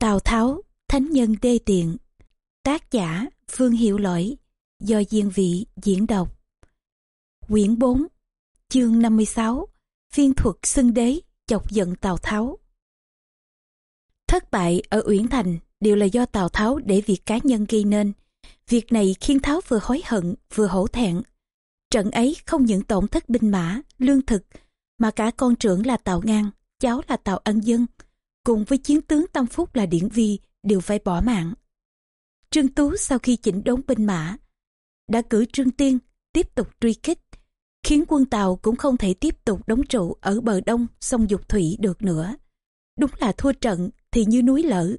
Tào Tháo, Thánh Nhân Đê Tiện Tác giả Phương Hiệu Lỗi Do Diên Vị diễn đọc Quyển 4 Chương 56 Phiên thuật xưng đế chọc giận Tào Tháo Thất bại ở Uyển Thành đều là do Tào Tháo để việc cá nhân gây nên. Việc này khiến Tháo vừa hối hận vừa hổ thẹn. Trận ấy không những tổn thất binh mã, lương thực, mà cả con trưởng là Tào Ngang, cháu là Tào Ân Dân, cùng với chiến tướng Tâm Phúc là Điển Vi đều phải bỏ mạng. Trương Tú sau khi chỉnh đốn binh mã, đã cử Trương Tiên tiếp tục truy kích, khiến quân Tàu cũng không thể tiếp tục đóng trụ ở bờ đông sông Dục Thủy được nữa. Đúng là thua trận thì như núi lở,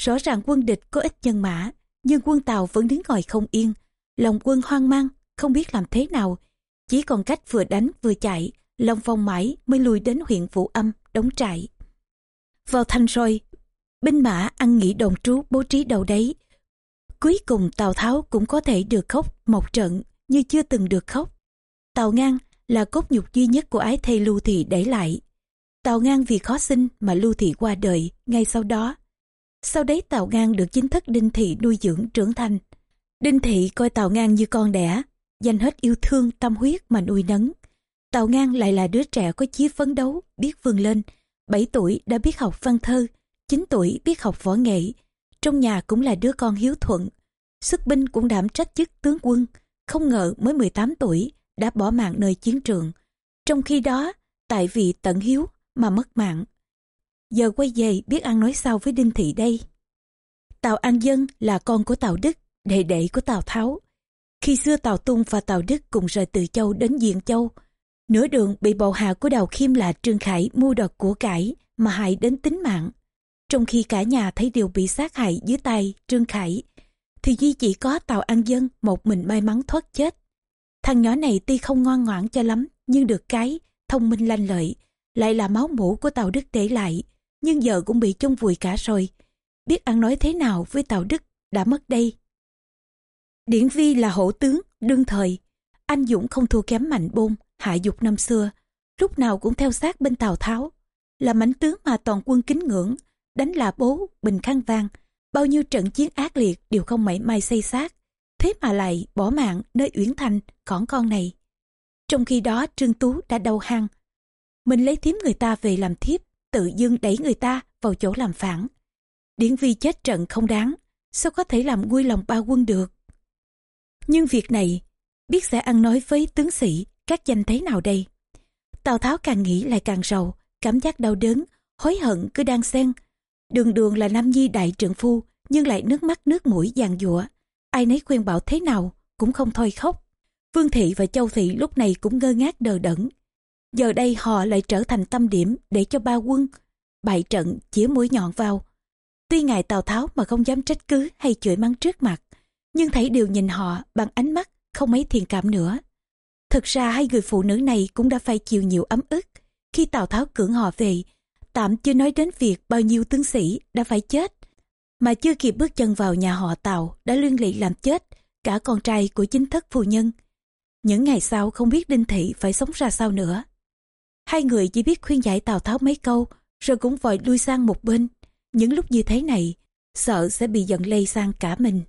rõ ràng quân địch có ít nhân mã, nhưng quân Tàu vẫn đứng ngồi không yên, lòng quân hoang mang, không biết làm thế nào, chỉ còn cách vừa đánh vừa chạy, lòng vòng mãi mới lùi đến huyện Vũ Âm, đóng trại. Vào thành rồi, binh mã ăn nghỉ đồn trú bố trí đầu đấy. Cuối cùng Tào Tháo cũng có thể được khóc một trận như chưa từng được khóc. Tào Ngang là cốt nhục duy nhất của ái thầy Lưu Thị để lại. Tào Ngang vì khó sinh mà Lưu Thị qua đời ngay sau đó. Sau đấy Tào Ngang được chính thức Đinh Thị nuôi dưỡng trưởng thành. Đinh Thị coi Tào Ngang như con đẻ, dành hết yêu thương tâm huyết mà nuôi nấng. Tào Ngang lại là đứa trẻ có chí phấn đấu, biết vươn lên. 7 tuổi đã biết học văn thơ, 9 tuổi biết học võ nghệ. Trong nhà cũng là đứa con hiếu thuận. Xuất binh cũng đảm trách chức tướng quân. Không ngờ mới 18 tuổi đã bỏ mạng nơi chiến trường. Trong khi đó, tại vì tận hiếu mà mất mạng. Giờ quay về biết ăn nói sao với Đinh Thị đây. Tào An Dân là con của Tào Đức, đệ đệ của Tào Tháo. Khi xưa Tào Tung và Tào Đức cùng rời từ Châu đến Diện Châu, Nửa đường bị bộ hạ của Đào Khiêm là Trương Khải mua đợt của cải mà hại đến tính mạng. Trong khi cả nhà thấy điều bị sát hại dưới tay Trương Khải, thì Duy chỉ có Tào An Dân một mình may mắn thoát chết. Thằng nhỏ này tuy không ngoan ngoãn cho lắm, nhưng được cái, thông minh lanh lợi, lại là máu mũ của Tào Đức để lại, nhưng giờ cũng bị chôn vùi cả rồi. Biết ăn nói thế nào với Tào Đức đã mất đây. Điển Vi là hổ tướng, đương thời. Anh Dũng không thua kém mạnh bôn, hạ dục năm xưa, lúc nào cũng theo sát bên Tào Tháo. Là mãnh tướng mà toàn quân kính ngưỡng, đánh là bố, bình khang vang, bao nhiêu trận chiến ác liệt đều không mảy may xây xác. Thế mà lại bỏ mạng nơi Uyển Thành, cỏn con này. Trong khi đó Trương Tú đã đau hăng. Mình lấy thím người ta về làm thiếp, tự dưng đẩy người ta vào chỗ làm phản. Điển vi chết trận không đáng, sao có thể làm nguôi lòng ba quân được. Nhưng việc này, biết sẽ ăn nói với tướng sĩ các danh thế nào đây? Tào Tháo càng nghĩ lại càng rầu, cảm giác đau đớn, hối hận cứ đang xen. Đường đường là Nam Nhi đại trượng phu, nhưng lại nước mắt nước mũi giàn giụa. Ai nấy khuyên bảo thế nào, cũng không thôi khóc. Vương Thị và Châu Thị lúc này cũng ngơ ngác đờ đẫn. Giờ đây họ lại trở thành tâm điểm để cho ba quân. Bại trận chĩa mũi nhọn vào. Tuy ngài Tào Tháo mà không dám trách cứ hay chửi mắng trước mặt, nhưng thấy đều nhìn họ bằng ánh mắt không mấy thiện cảm nữa. Thực ra hai người phụ nữ này cũng đã phải chịu nhiều ấm ức khi Tào Tháo cưỡng họ về. Tạm chưa nói đến việc bao nhiêu tướng sĩ đã phải chết. Mà chưa kịp bước chân vào nhà họ Tào đã liên lụy làm chết cả con trai của chính thất phu nhân. Những ngày sau không biết Đinh Thị phải sống ra sao nữa. Hai người chỉ biết khuyên giải Tào Tháo mấy câu rồi cũng vội lui sang một bên. Những lúc như thế này, sợ sẽ bị giận lây sang cả mình.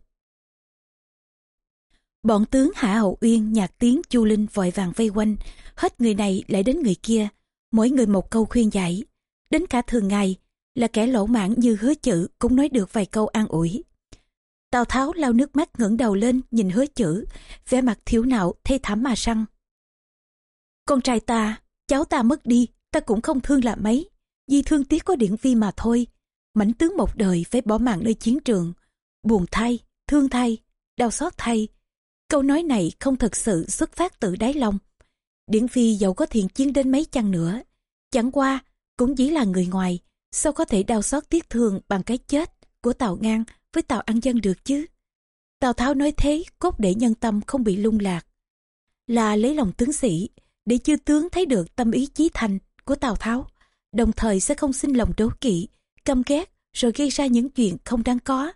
Bọn tướng Hạ Hậu Uyên, Nhạc tiếng Chu Linh vội vàng vây quanh, hết người này lại đến người kia, mỗi người một câu khuyên giải. Đến cả thường ngày, là kẻ lỗ mãn như hứa chữ cũng nói được vài câu an ủi. Tào Tháo lau nước mắt ngẩng đầu lên nhìn hứa chữ, vẻ mặt thiếu não thê thảm mà săn. Con trai ta, cháu ta mất đi, ta cũng không thương là mấy, vì thương tiếc có điển vi mà thôi. Mảnh tướng một đời phải bỏ mạng nơi chiến trường, buồn thay, thương thay, đau xót thay, Câu nói này không thật sự xuất phát từ đáy lòng. Điển Phi dẫu có thiện chiến đến mấy chăng nữa, chẳng qua cũng chỉ là người ngoài, sao có thể đau xót tiếc thương bằng cái chết của Tào Ngang với Tào An Dân được chứ? Tào Tháo nói thế cốt để nhân tâm không bị lung lạc. Là lấy lòng tướng sĩ, để chư tướng thấy được tâm ý chí thành của Tào Tháo, đồng thời sẽ không sinh lòng đố kỵ, căm ghét rồi gây ra những chuyện không đáng có.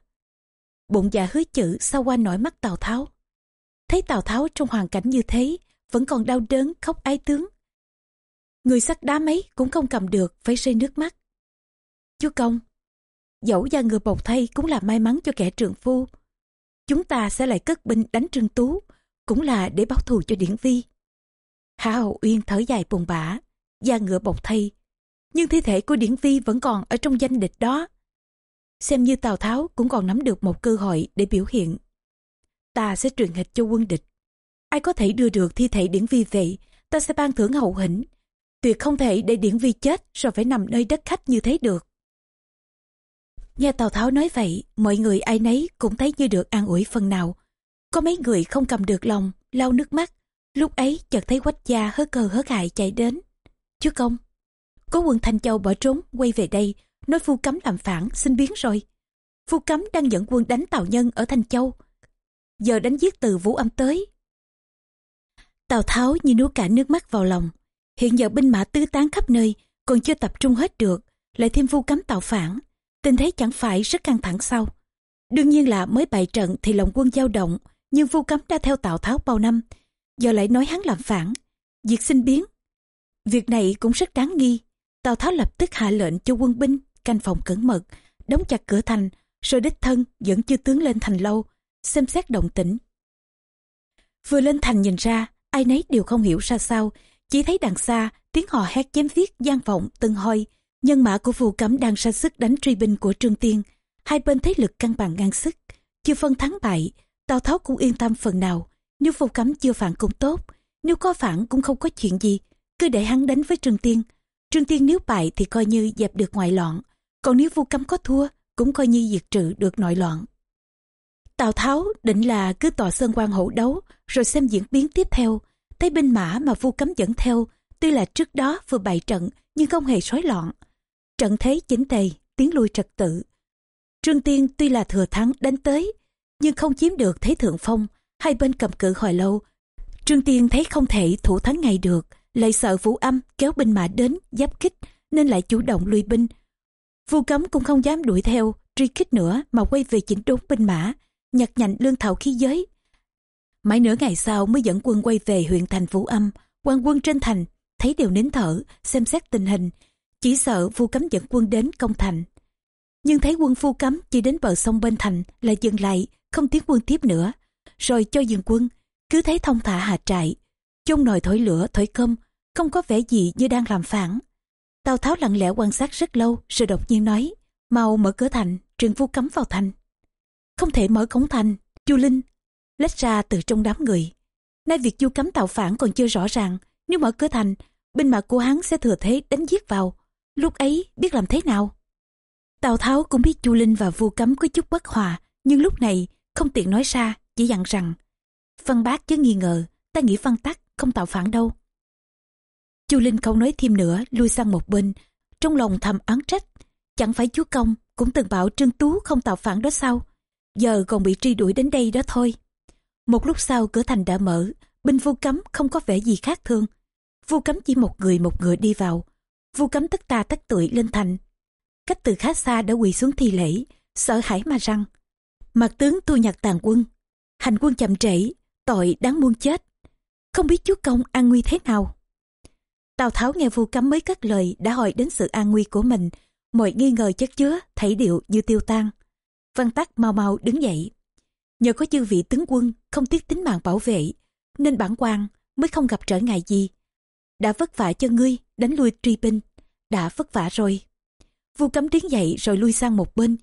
Bụng dạ hứa chữ sau qua nổi mắt Tào Tháo, Thấy Tào Tháo trong hoàn cảnh như thế, vẫn còn đau đớn khóc ái tướng. Người sắt đá mấy cũng không cầm được, phải rơi nước mắt. Chúa công, dẫu da người bọc thay cũng là may mắn cho kẻ trường phu. Chúng ta sẽ lại cất binh đánh Trương Tú, cũng là để báo thù cho Điển Vi. Hạ Hậu Uyên thở dài buồn bã, da ngựa bọc thay. Nhưng thi thể của Điển Vi vẫn còn ở trong danh địch đó. Xem như Tào Tháo cũng còn nắm được một cơ hội để biểu hiện. Ta sẽ truyền hịch cho quân địch. Ai có thể đưa được thi thể Điển Vi về, ta sẽ ban thưởng hậu hĩnh. Tuyệt không thể để Điển Vi chết rồi phải nằm nơi đất khách như thế được. Nghe Tào Tháo nói vậy, mọi người ai nấy cũng thấy như được an ủi phần nào. Có mấy người không cầm được lòng, lau nước mắt. Lúc ấy chợt thấy quách gia hớt cơ hớt hại chạy đến. Chứ công, có quân Thanh Châu bỏ trốn quay về đây, nói phu cấm làm phản, xin biến rồi. Phu cấm đang dẫn quân đánh Tào Nhân ở Thanh Châu. Giờ đánh giết từ Vũ Âm tới. Tào Tháo như nuốt cả nước mắt vào lòng. Hiện giờ binh mã tứ tán khắp nơi, còn chưa tập trung hết được, lại thêm vu cấm tạo phản. Tình thế chẳng phải rất căng thẳng sau đương nhiên là mới bại trận thì lòng quân dao động nhưng vu cấm đã theo tào tháo bao năm. Giờ lại nói hắn làm phản. Việc sinh biến. Việc này cũng rất đáng nghi. Tào tháo lập tức hạ lệnh cho quân binh canh phòng cẩn mật đóng chặt cửa thành rồi đích thân dẫn chư tướng lên thành lâu xem xét động tĩnh vừa lên thành nhìn ra ai nấy đều không hiểu ra sao chỉ thấy đằng xa tiếng hò hét chém viết gian vọng từng hoi Nhân mã của phù cấm đang ra sức đánh truy binh của Trương Tiên. Hai bên thế lực cân bằng ngang sức. Chưa phân thắng bại, Tào Tháo cũng yên tâm phần nào. Nếu phù cấm chưa phản cũng tốt. Nếu có phản cũng không có chuyện gì. Cứ để hắn đánh với Trương Tiên. Trương Tiên nếu bại thì coi như dẹp được ngoại loạn. Còn nếu phù cấm có thua, cũng coi như diệt trừ được nội loạn. Tào Tháo định là cứ tòa sơn quan hổ đấu, rồi xem diễn biến tiếp theo. Thấy binh mã mà vu cấm dẫn theo, tuy là trước đó vừa bày trận, nhưng không hề xói loạn. Trận thế chính tề, tiến lui trật tự. Trương Tiên tuy là thừa thắng đánh tới, nhưng không chiếm được thế thượng phong, hai bên cầm cự hồi lâu. Trương Tiên thấy không thể thủ thắng ngay được, lại sợ Vũ Âm kéo binh mã đến giáp kích nên lại chủ động lui binh. Vu Cấm cũng không dám đuổi theo, truy kích nữa mà quay về chỉnh đốn binh mã, nhặt nhạnh lương thảo khí giới. Mãi nửa ngày sau mới dẫn quân quay về huyện thành Vũ Âm, quan quân trên thành, thấy đều nín thở, xem xét tình hình, chỉ sợ phu cấm dẫn quân đến công thành. Nhưng thấy quân phu cấm chỉ đến bờ sông bên thành là dừng lại không tiến quân tiếp nữa rồi cho dừng quân cứ thấy thông thả hạ trại chung nồi thổi lửa thổi cơm không có vẻ gì như đang làm phản. Tào tháo lặng lẽ quan sát rất lâu rồi đột nhiên nói mau mở cửa thành truyền phu cấm vào thành không thể mở cổng thành. Chu linh lách ra từ trong đám người. Nay việc chu cấm tạo phản còn chưa rõ ràng. Nếu mở cửa thành, binh mã của hắn sẽ thừa thế đánh giết vào. Lúc ấy biết làm thế nào? Tào tháo cũng biết chu linh và vu cấm có chút bất hòa, nhưng lúc này không tiện nói ra, chỉ dặn rằng, văn bác chứ nghi ngờ, ta nghĩ văn tắc không tạo phản đâu. Chu linh không nói thêm nữa, lui sang một bên. Trong lòng thầm án trách, chẳng phải chúa công cũng từng bảo trương tú không tạo phản đó sao? Giờ còn bị truy đuổi đến đây đó thôi. Một lúc sau cửa thành đã mở binh vu cấm không có vẻ gì khác thường. Vu cấm chỉ một người một người đi vào. Vu cấm tất ta tất tuổi lên thành. Cách từ khá xa đã quỳ xuống thi lễ, sợ hãi mà răng. Mặt tướng thu nhặt tàn quân, hành quân chậm trễ, tội đáng muôn chết. Không biết chúa công an nguy thế nào. Tào tháo nghe vu cấm mới cất lời đã hỏi đến sự an nguy của mình. Mọi nghi ngờ chất chứa, thảy điệu như tiêu tan văn tắc mau mau đứng dậy. Nhờ có chư vị tướng quân không tiếc tính mạng bảo vệ, nên bản quan mới không gặp trở ngại gì. Đã vất vả cho ngươi đánh lui truy binh đã vất vả rồi. Vu cấm đứng dậy rồi lui sang một bên,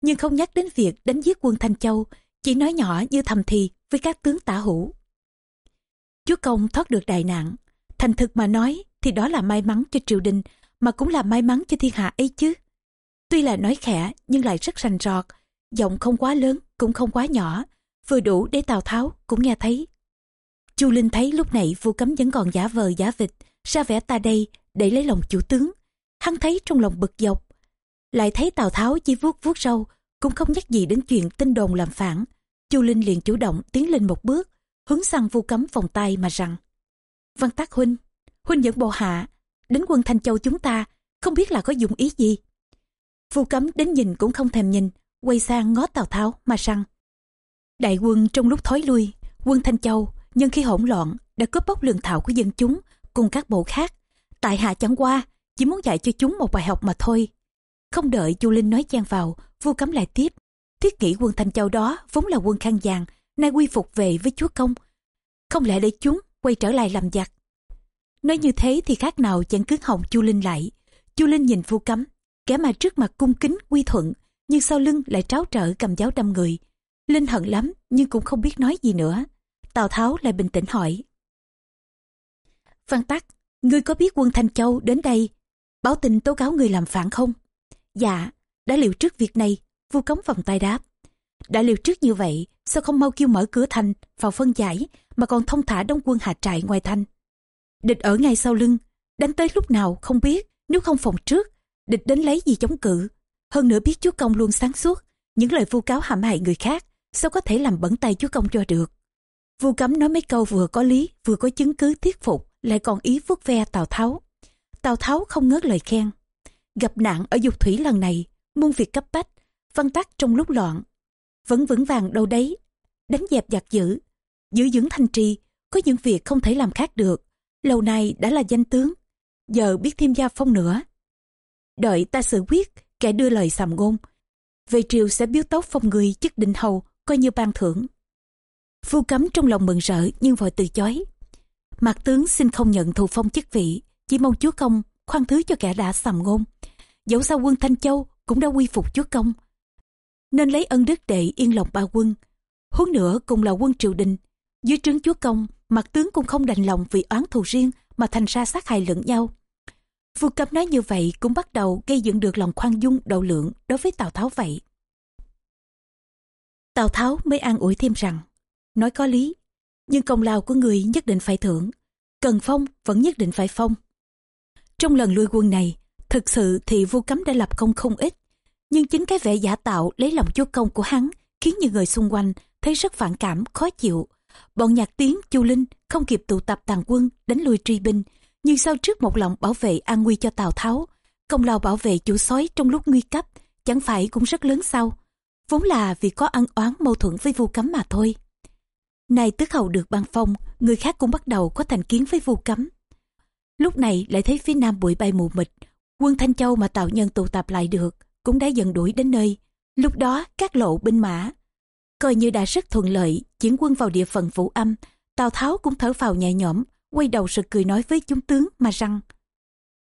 nhưng không nhắc đến việc đánh giết quân thanh châu, chỉ nói nhỏ như thầm thì với các tướng tả hữu. Chúa công thoát được đại nạn, thành thực mà nói thì đó là may mắn cho triều đình, mà cũng là may mắn cho thiên hạ ấy chứ. Tuy là nói khẽ nhưng lại rất rành rọt giọng không quá lớn, cũng không quá nhỏ, vừa đủ để tào tháo cũng nghe thấy. Chu linh thấy lúc này vu cấm vẫn còn giả vờ giả vịt, ra vẻ ta đây để lấy lòng chủ tướng. Hắn thấy trong lòng bực dọc, lại thấy tào tháo chỉ vuốt vuốt râu, cũng không nhắc gì đến chuyện tin đồn làm phản. Chu linh liền chủ động tiến lên một bước, hướng sang vu cấm vòng tay mà rằng, văn tác huynh huynh dẫn bộ hạ đến quân thanh châu chúng ta, không biết là có dụng ý gì? Vu cấm đến nhìn cũng không thèm nhìn quay sang ngó tào tháo mà rằng đại quân trong lúc thối lui, quân thanh châu nhưng khi hỗn loạn, đã cướp bóc lương thảo của dân chúng cùng các bộ khác. Tại hạ chẳng qua, chỉ muốn dạy cho chúng một bài học mà thôi. Không đợi chu linh nói chen vào vua cấm lại tiếp. Thiết nghĩ quân thanh châu đó vốn là quân khang vàng, nay quy phục về với chúa công. Không lẽ để chúng quay trở lại làm giặc? Nói như thế thì khác nào chẳng cứng họng chu linh lại. Chu linh nhìn vua cấm, kẻ mà trước mặt cung kính, quy thuận nhưng sau lưng lại tráo trở cầm giáo đâm người. Linh hận lắm, nhưng cũng không biết nói gì nữa. Tào tháo lại bình tĩnh hỏi. Văn tắc, ngươi có biết quân thanh châu đến đây báo tin tố cáo người làm phản không? Dạ đã liệu trước việc này, vu cống vòng tay đáp. Đã liệu trước như vậy, sao không mau kêu mở cửa thành, vào phân giải, mà còn thông thả đóng quân hạ trại ngoài thành? Địch ở ngay sau lưng, đánh tới lúc nào không biết, nếu không phòng trước, địch đến lấy gì chống cự? Hơn nữa biết chúa công luôn sáng suốt, những lời vu cáo hãm hại người khác, sao có thể làm bẩn tay chúa công cho được? Vu cấm nói mấy câu vừa có lý, vừa có chứng cứ thuyết phục, lại còn ý vuốt ve tào tháo. Tào tháo không ngớt lời khen. Gặp nạn ở dục thủy lần này, muôn việc cấp bách, văn tắc trong lúc loạn. Vẫn vững vàng đâu đấy, đánh dẹp giặc dữ. Giữ vững thanh trì, có những việc không thể làm khác được. Lâu nay đã là danh tướng, giờ biết thêm gia phong nữa. Đợi ta xử quyết kẻ đưa lời sàm ngôn. Về triều sẽ biếu tóc phong người chức định hầu, coi như ban thưởng. Phu cấm trong lòng mừng rỡ, nhưng vội từ chối. Mạc tướng xin không nhận thù phong chức vị, chỉ mong chúa công khoan thứ cho kẻ đã sàm ngôn. Dẫu sao quân thanh châu cũng đã quy phục chúa công, nên lấy ân đức để yên lòng ba quân. Huống nữa cùng là quân triều đình, dưới trướng chúa công mặt tướng cũng không đành lòng vì oán thù riêng mà thành ra sát hại lẫn nhau vua cấm nói như vậy cũng bắt đầu gây dựng được lòng khoan dung độ lượng đối với tào tháo vậy. Tào tháo mới an ủi thêm rằng, nói có lý, nhưng công lao của người nhất định phải thưởng, cần phong vẫn nhất định phải phong. Trong lần lui quân này, thực sự thì vua cấm đã lập công không ít, nhưng chính cái vẻ giả tạo lấy lòng chúa công của hắn khiến những người xung quanh thấy rất phản cảm, khó chịu. Bọn nhạc tiếng, chu linh không kịp tụ tập tàn quân đánh lui truy binh nhưng sau trước một lòng bảo vệ an nguy cho tào tháo, công lao bảo vệ chủ sói trong lúc nguy cấp chẳng phải cũng rất lớn sao? Vốn là vì có ăn oán mâu thuẫn với vu cấm mà thôi. Nay tước hầu được ban phong, người khác cũng bắt đầu có thành kiến với vu cấm. Lúc này lại thấy phía nam bụi bay mù mịt, quân thanh châu mà tạo nhân tụ tập lại được cũng đã dần đuổi đến nơi. Lúc đó các lộ binh mã coi như đã rất thuận lợi chuyển quân vào địa phận vũ âm, tào tháo cũng thở phào nhẹ nhõm quay đầu sự cười nói với chúng tướng mà rằng,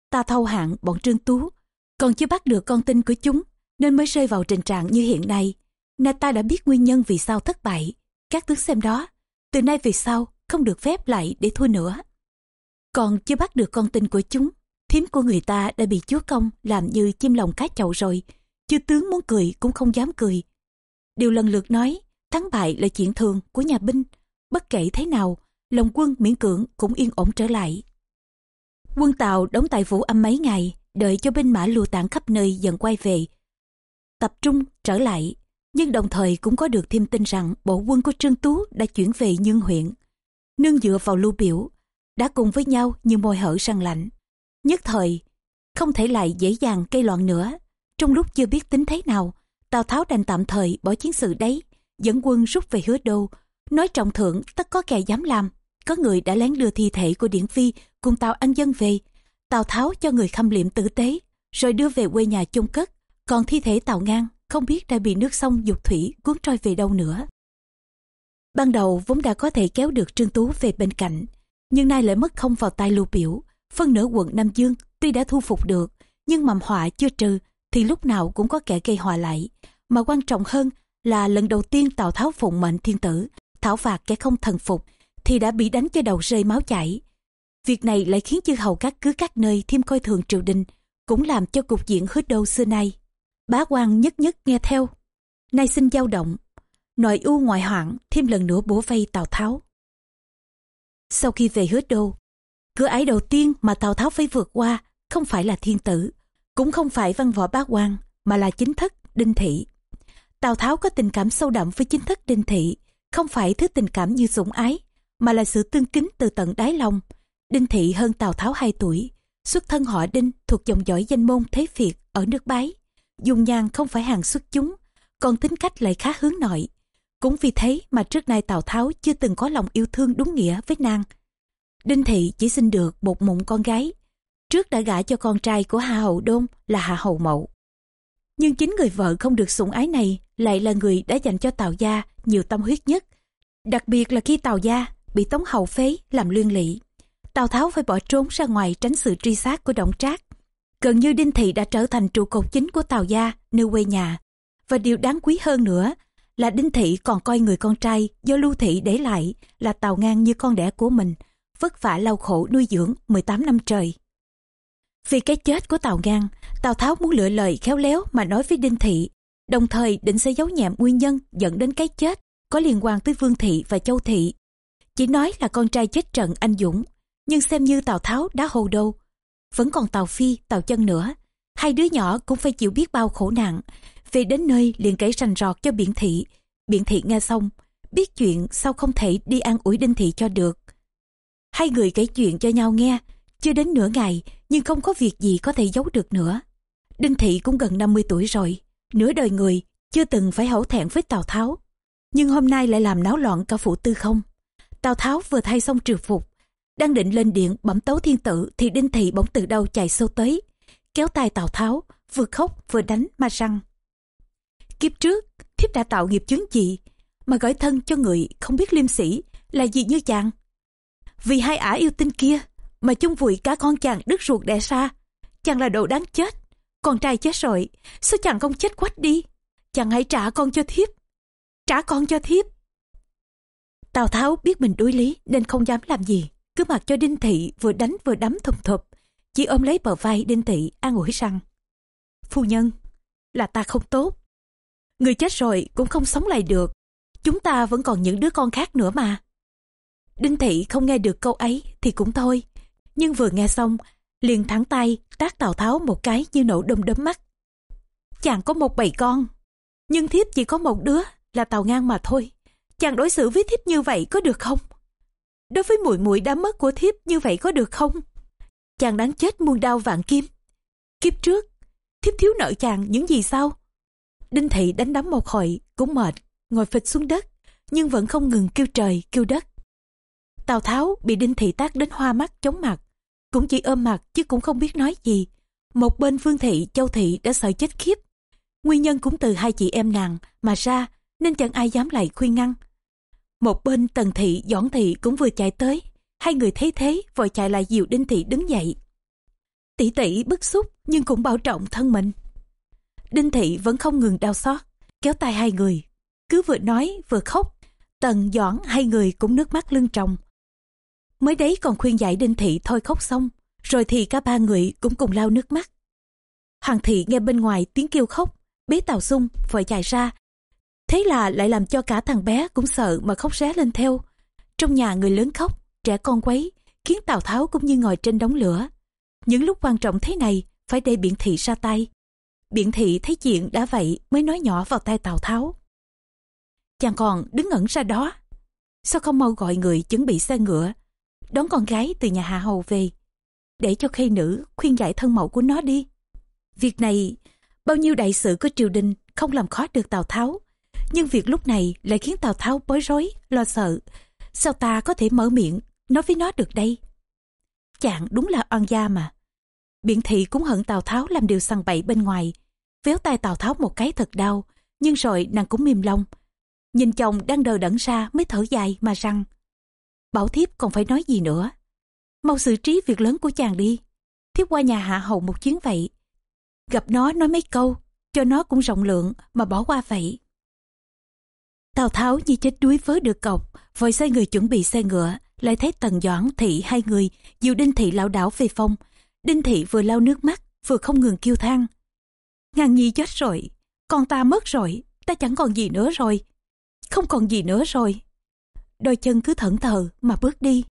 ta thâu hạng bọn trương tú, còn chưa bắt được con tin của chúng, nên mới rơi vào tình trạng như hiện nay. Nay ta đã biết nguyên nhân vì sao thất bại. Các tướng xem đó, từ nay về sau không được phép lại để thua nữa. Còn chưa bắt được con tin của chúng, thím của người ta đã bị chúa công làm như chim lòng cá chậu rồi, chư tướng muốn cười cũng không dám cười. Điều lần lượt nói, thắng bại là chuyện thường của nhà binh, bất kể thế nào lòng quân miễn cưỡng cũng yên ổn trở lại. Quân tàu đóng tại vũ âm mấy ngày, đợi cho binh mã lưu tản khắp nơi dần quay về. Tập trung trở lại, nhưng đồng thời cũng có được thêm tin rằng bộ quân của trương tú đã chuyển về nhân huyện. Nương dựa vào lưu biểu, đã cùng với nhau như môi hở răng lạnh. Nhất thời, không thể lại dễ dàng gây loạn nữa. Trong lúc chưa biết tính thế nào, tào tháo đành tạm thời bỏ chiến sự đấy, dẫn quân rút về hứa đô, nói trọng thượng tất có kẻ dám làm có người đã lén đưa thi thể của điển phi cùng tào ăn dân về. Tào tháo cho người khâm liệm tử tế, rồi đưa về quê nhà chôn cất. Còn thi thể tào ngang không biết đã bị nước sông, dục thủy cuốn trôi về đâu nữa. Ban đầu vốn đã có thể kéo được trương tú về bên cạnh, nhưng nay lại mất không vào tay lưu biểu. Phân nửa quận nam dương tuy đã thu phục được, nhưng mầm họa chưa trừ thì lúc nào cũng có kẻ gây họa lại. Mà quan trọng hơn là lần đầu tiên tào tháo phụng mệnh thiên tử, thảo phạt kẻ không thần phục thì đã bị đánh cho đầu rơi máu chảy. Việc này lại khiến chư hầu các cứ các nơi thêm coi thường triều đình, cũng làm cho cục diện hứa đô xưa nay. Bá quan nhất nhất nghe theo. Nay xin dao động, nội ưu ngoại hoạn thêm lần nữa bổ vây tào tháo. Sau khi về hứa đô cửa ải đầu tiên mà tào tháo phải vượt qua không phải là thiên tử, cũng không phải văn võ bá quan, mà là chính thất, đinh thị. Tào tháo có tình cảm sâu đậm với chính thất, đinh thị, không phải thứ tình cảm như sủng ái mà là sự tương kính từ tận đáy lòng đinh thị hơn tào tháo 2 tuổi, xuất thân họ đinh, thuộc dòng dõi danh môn thế việt ở nước bái dùng nhàn không phải hàng xuất chúng, còn tính cách lại khá hướng nội cũng vì thế mà trước nay tào tháo chưa từng có lòng yêu thương đúng nghĩa với nàng đinh thị chỉ sinh được một mụn con gái, trước đã gả cho con trai của Hà Hậu Đôn là Hạ Hậu Mậu. Nhưng chính người vợ không được sủng ái này lại là người đã dành cho Tào Gia nhiều tâm huyết nhất. Đặc biệt là khi Tào Gia bị Tống Hậu phế làm liên lỵ. Tào Tháo phải bỏ trốn ra ngoài tránh sự truy sát của Động Trác. Gần như Đinh Thị đã trở thành trụ cột chính của Tào Gia, nơi quê nhà. Và điều đáng quý hơn nữa là Đinh Thị còn coi người con trai do Lưu Thị để lại là Tào Ngang như con đẻ của mình, vất vả lau khổ nuôi dưỡng 18 năm trời. Vì cái chết của Tào Ngang, Tào Tháo muốn lựa lời khéo léo mà nói với Đinh Thị, đồng thời định sẽ giấu nhẹm nguyên nhân dẫn đến cái chết có liên quan tới Vương Thị và Châu Thị. Chỉ nói là con trai chết trận anh Dũng, nhưng xem như Tào Tháo đã hồ đâu. Vẫn còn Tào Phi, Tào Chân nữa. Hai đứa nhỏ cũng phải chịu biết bao khổ nạn. Về đến nơi liền kể rành rọt cho Biện Thị. Biện Thị nghe xong, biết chuyện sao không thể đi ăn ủi Đinh Thị cho được. Hai người kể chuyện cho nhau nghe, chưa đến nửa ngày nhưng không có việc gì có thể giấu được nữa. Đinh Thị cũng gần 50 tuổi rồi, nửa đời người chưa từng phải hổ thẹn với Tào Tháo. Nhưng hôm nay lại làm náo loạn cả phủ tư không. Tào Tháo vừa thay xong triều phục, đang định lên điện bẩm tấu thiên tử thì Đinh Thị bỗng từ đâu chạy sâu tới, kéo tay Tào Tháo, vừa khóc vừa đánh mà răng. Kiếp trước, thiếp đã tạo nghiệp chứng gì mà gọi thân cho người không biết liêm sĩ là gì như chàng. Vì hai ả yêu tinh kia mà chung vùi cả con chàng đứt ruột đẻ xa. Chàng là đồ đáng chết. Con trai chết rồi, sao chàng không chết quách đi? Chàng hãy trả con cho thiếp. Trả con cho thiếp. Tào Tháo biết mình đối lý nên không dám làm gì. Cứ mặc cho Đinh Thị vừa đánh vừa đấm thùng thụp. Chỉ ôm lấy bờ vai Đinh Thị an ủi rằng Phu nhân, là ta không tốt. Người chết rồi cũng không sống lại được. Chúng ta vẫn còn những đứa con khác nữa mà. Đinh Thị không nghe được câu ấy thì cũng thôi nhưng vừa nghe xong liền thẳng tay tát tào tháo một cái như nổ đom đấm mắt chàng có một bầy con nhưng thiếp chỉ có một đứa là tào ngang mà thôi chàng đối xử với thiếp như vậy có được không đối với muội muội đã mất của thiếp như vậy có được không chàng đáng chết muôn đau vạn kim kiếp trước thiếp thiếu nợ chàng những gì sao đinh thị đánh đấm một hồi cũng mệt ngồi phịch xuống đất nhưng vẫn không ngừng kêu trời kêu đất Tào Tháo bị Đinh Thị tác đến hoa mắt chóng mặt. Cũng chỉ ôm mặt chứ cũng không biết nói gì. Một bên Phương Thị, Châu Thị đã sợ chết khiếp. Nguyên nhân cũng từ hai chị em nàng mà ra nên chẳng ai dám lại khuyên ngăn. Một bên Tần Thị, Doãn Thị cũng vừa chạy tới. Hai người thấy thế vội chạy lại dìu Đinh Thị đứng dậy. Tỷ tỷ bức xúc nhưng cũng bảo trọng thân mình. Đinh Thị vẫn không ngừng đau xót, kéo tay hai người. Cứ vừa nói vừa khóc. Tần, Doãn hai người cũng nước mắt lưng tròng mới đấy còn khuyên giải đinh thị thôi khóc xong rồi thì cả ba người cũng cùng lau nước mắt hoàng thị nghe bên ngoài tiếng kêu khóc bế tàu sung vội chạy ra thế là lại làm cho cả thằng bé cũng sợ mà khóc ré lên theo. Trong nhà người lớn khóc trẻ con quấy khiến tào tháo cũng như ngồi trên đống lửa. Những lúc quan trọng thế này phải để biện thị ra tay. Biện thị thấy chuyện đã vậy mới nói nhỏ vào tay tào tháo. Chàng còn đứng ngẩn ra đó. Sao không mau gọi người chuẩn bị xe ngựa đón con gái từ nhà Hạ Hầu về, để cho khê nữ khuyên giải thân mẫu của nó đi. Việc này, bao nhiêu đại sự của triều đình không làm khó được Tào Tháo, nhưng việc lúc này lại khiến Tào Tháo bối rối, lo sợ. Sao ta có thể mở miệng, nói với nó được đây? Chàng đúng là oan gia mà. Biện thị cũng hận Tào Tháo làm điều sằng bậy bên ngoài, véo tay Tào Tháo một cái thật đau, nhưng rồi nàng cũng mềm lòng. Nhìn chồng đang đờ đẫn ra mới thở dài mà rằng Bảo thiếp còn phải nói gì nữa. Mau xử trí việc lớn của chàng đi. Thiếp qua nhà hạ hầu một chuyến vậy. Gặp nó nói mấy câu, cho nó cũng rộng lượng mà bỏ qua vậy. Tào Tháo như chết đuối vớ được cọc, vội xoay người chuẩn bị xe ngựa, lại thấy Tần Doãn Thị hai người dìu Đinh Thị lão đảo về phòng. Đinh Thị vừa lau nước mắt, vừa không ngừng kêu than. Ngàn nhi chết rồi, con ta mất rồi, ta chẳng còn gì nữa rồi. Không còn gì nữa rồi đôi chân cứ thẫn thờ mà bước đi.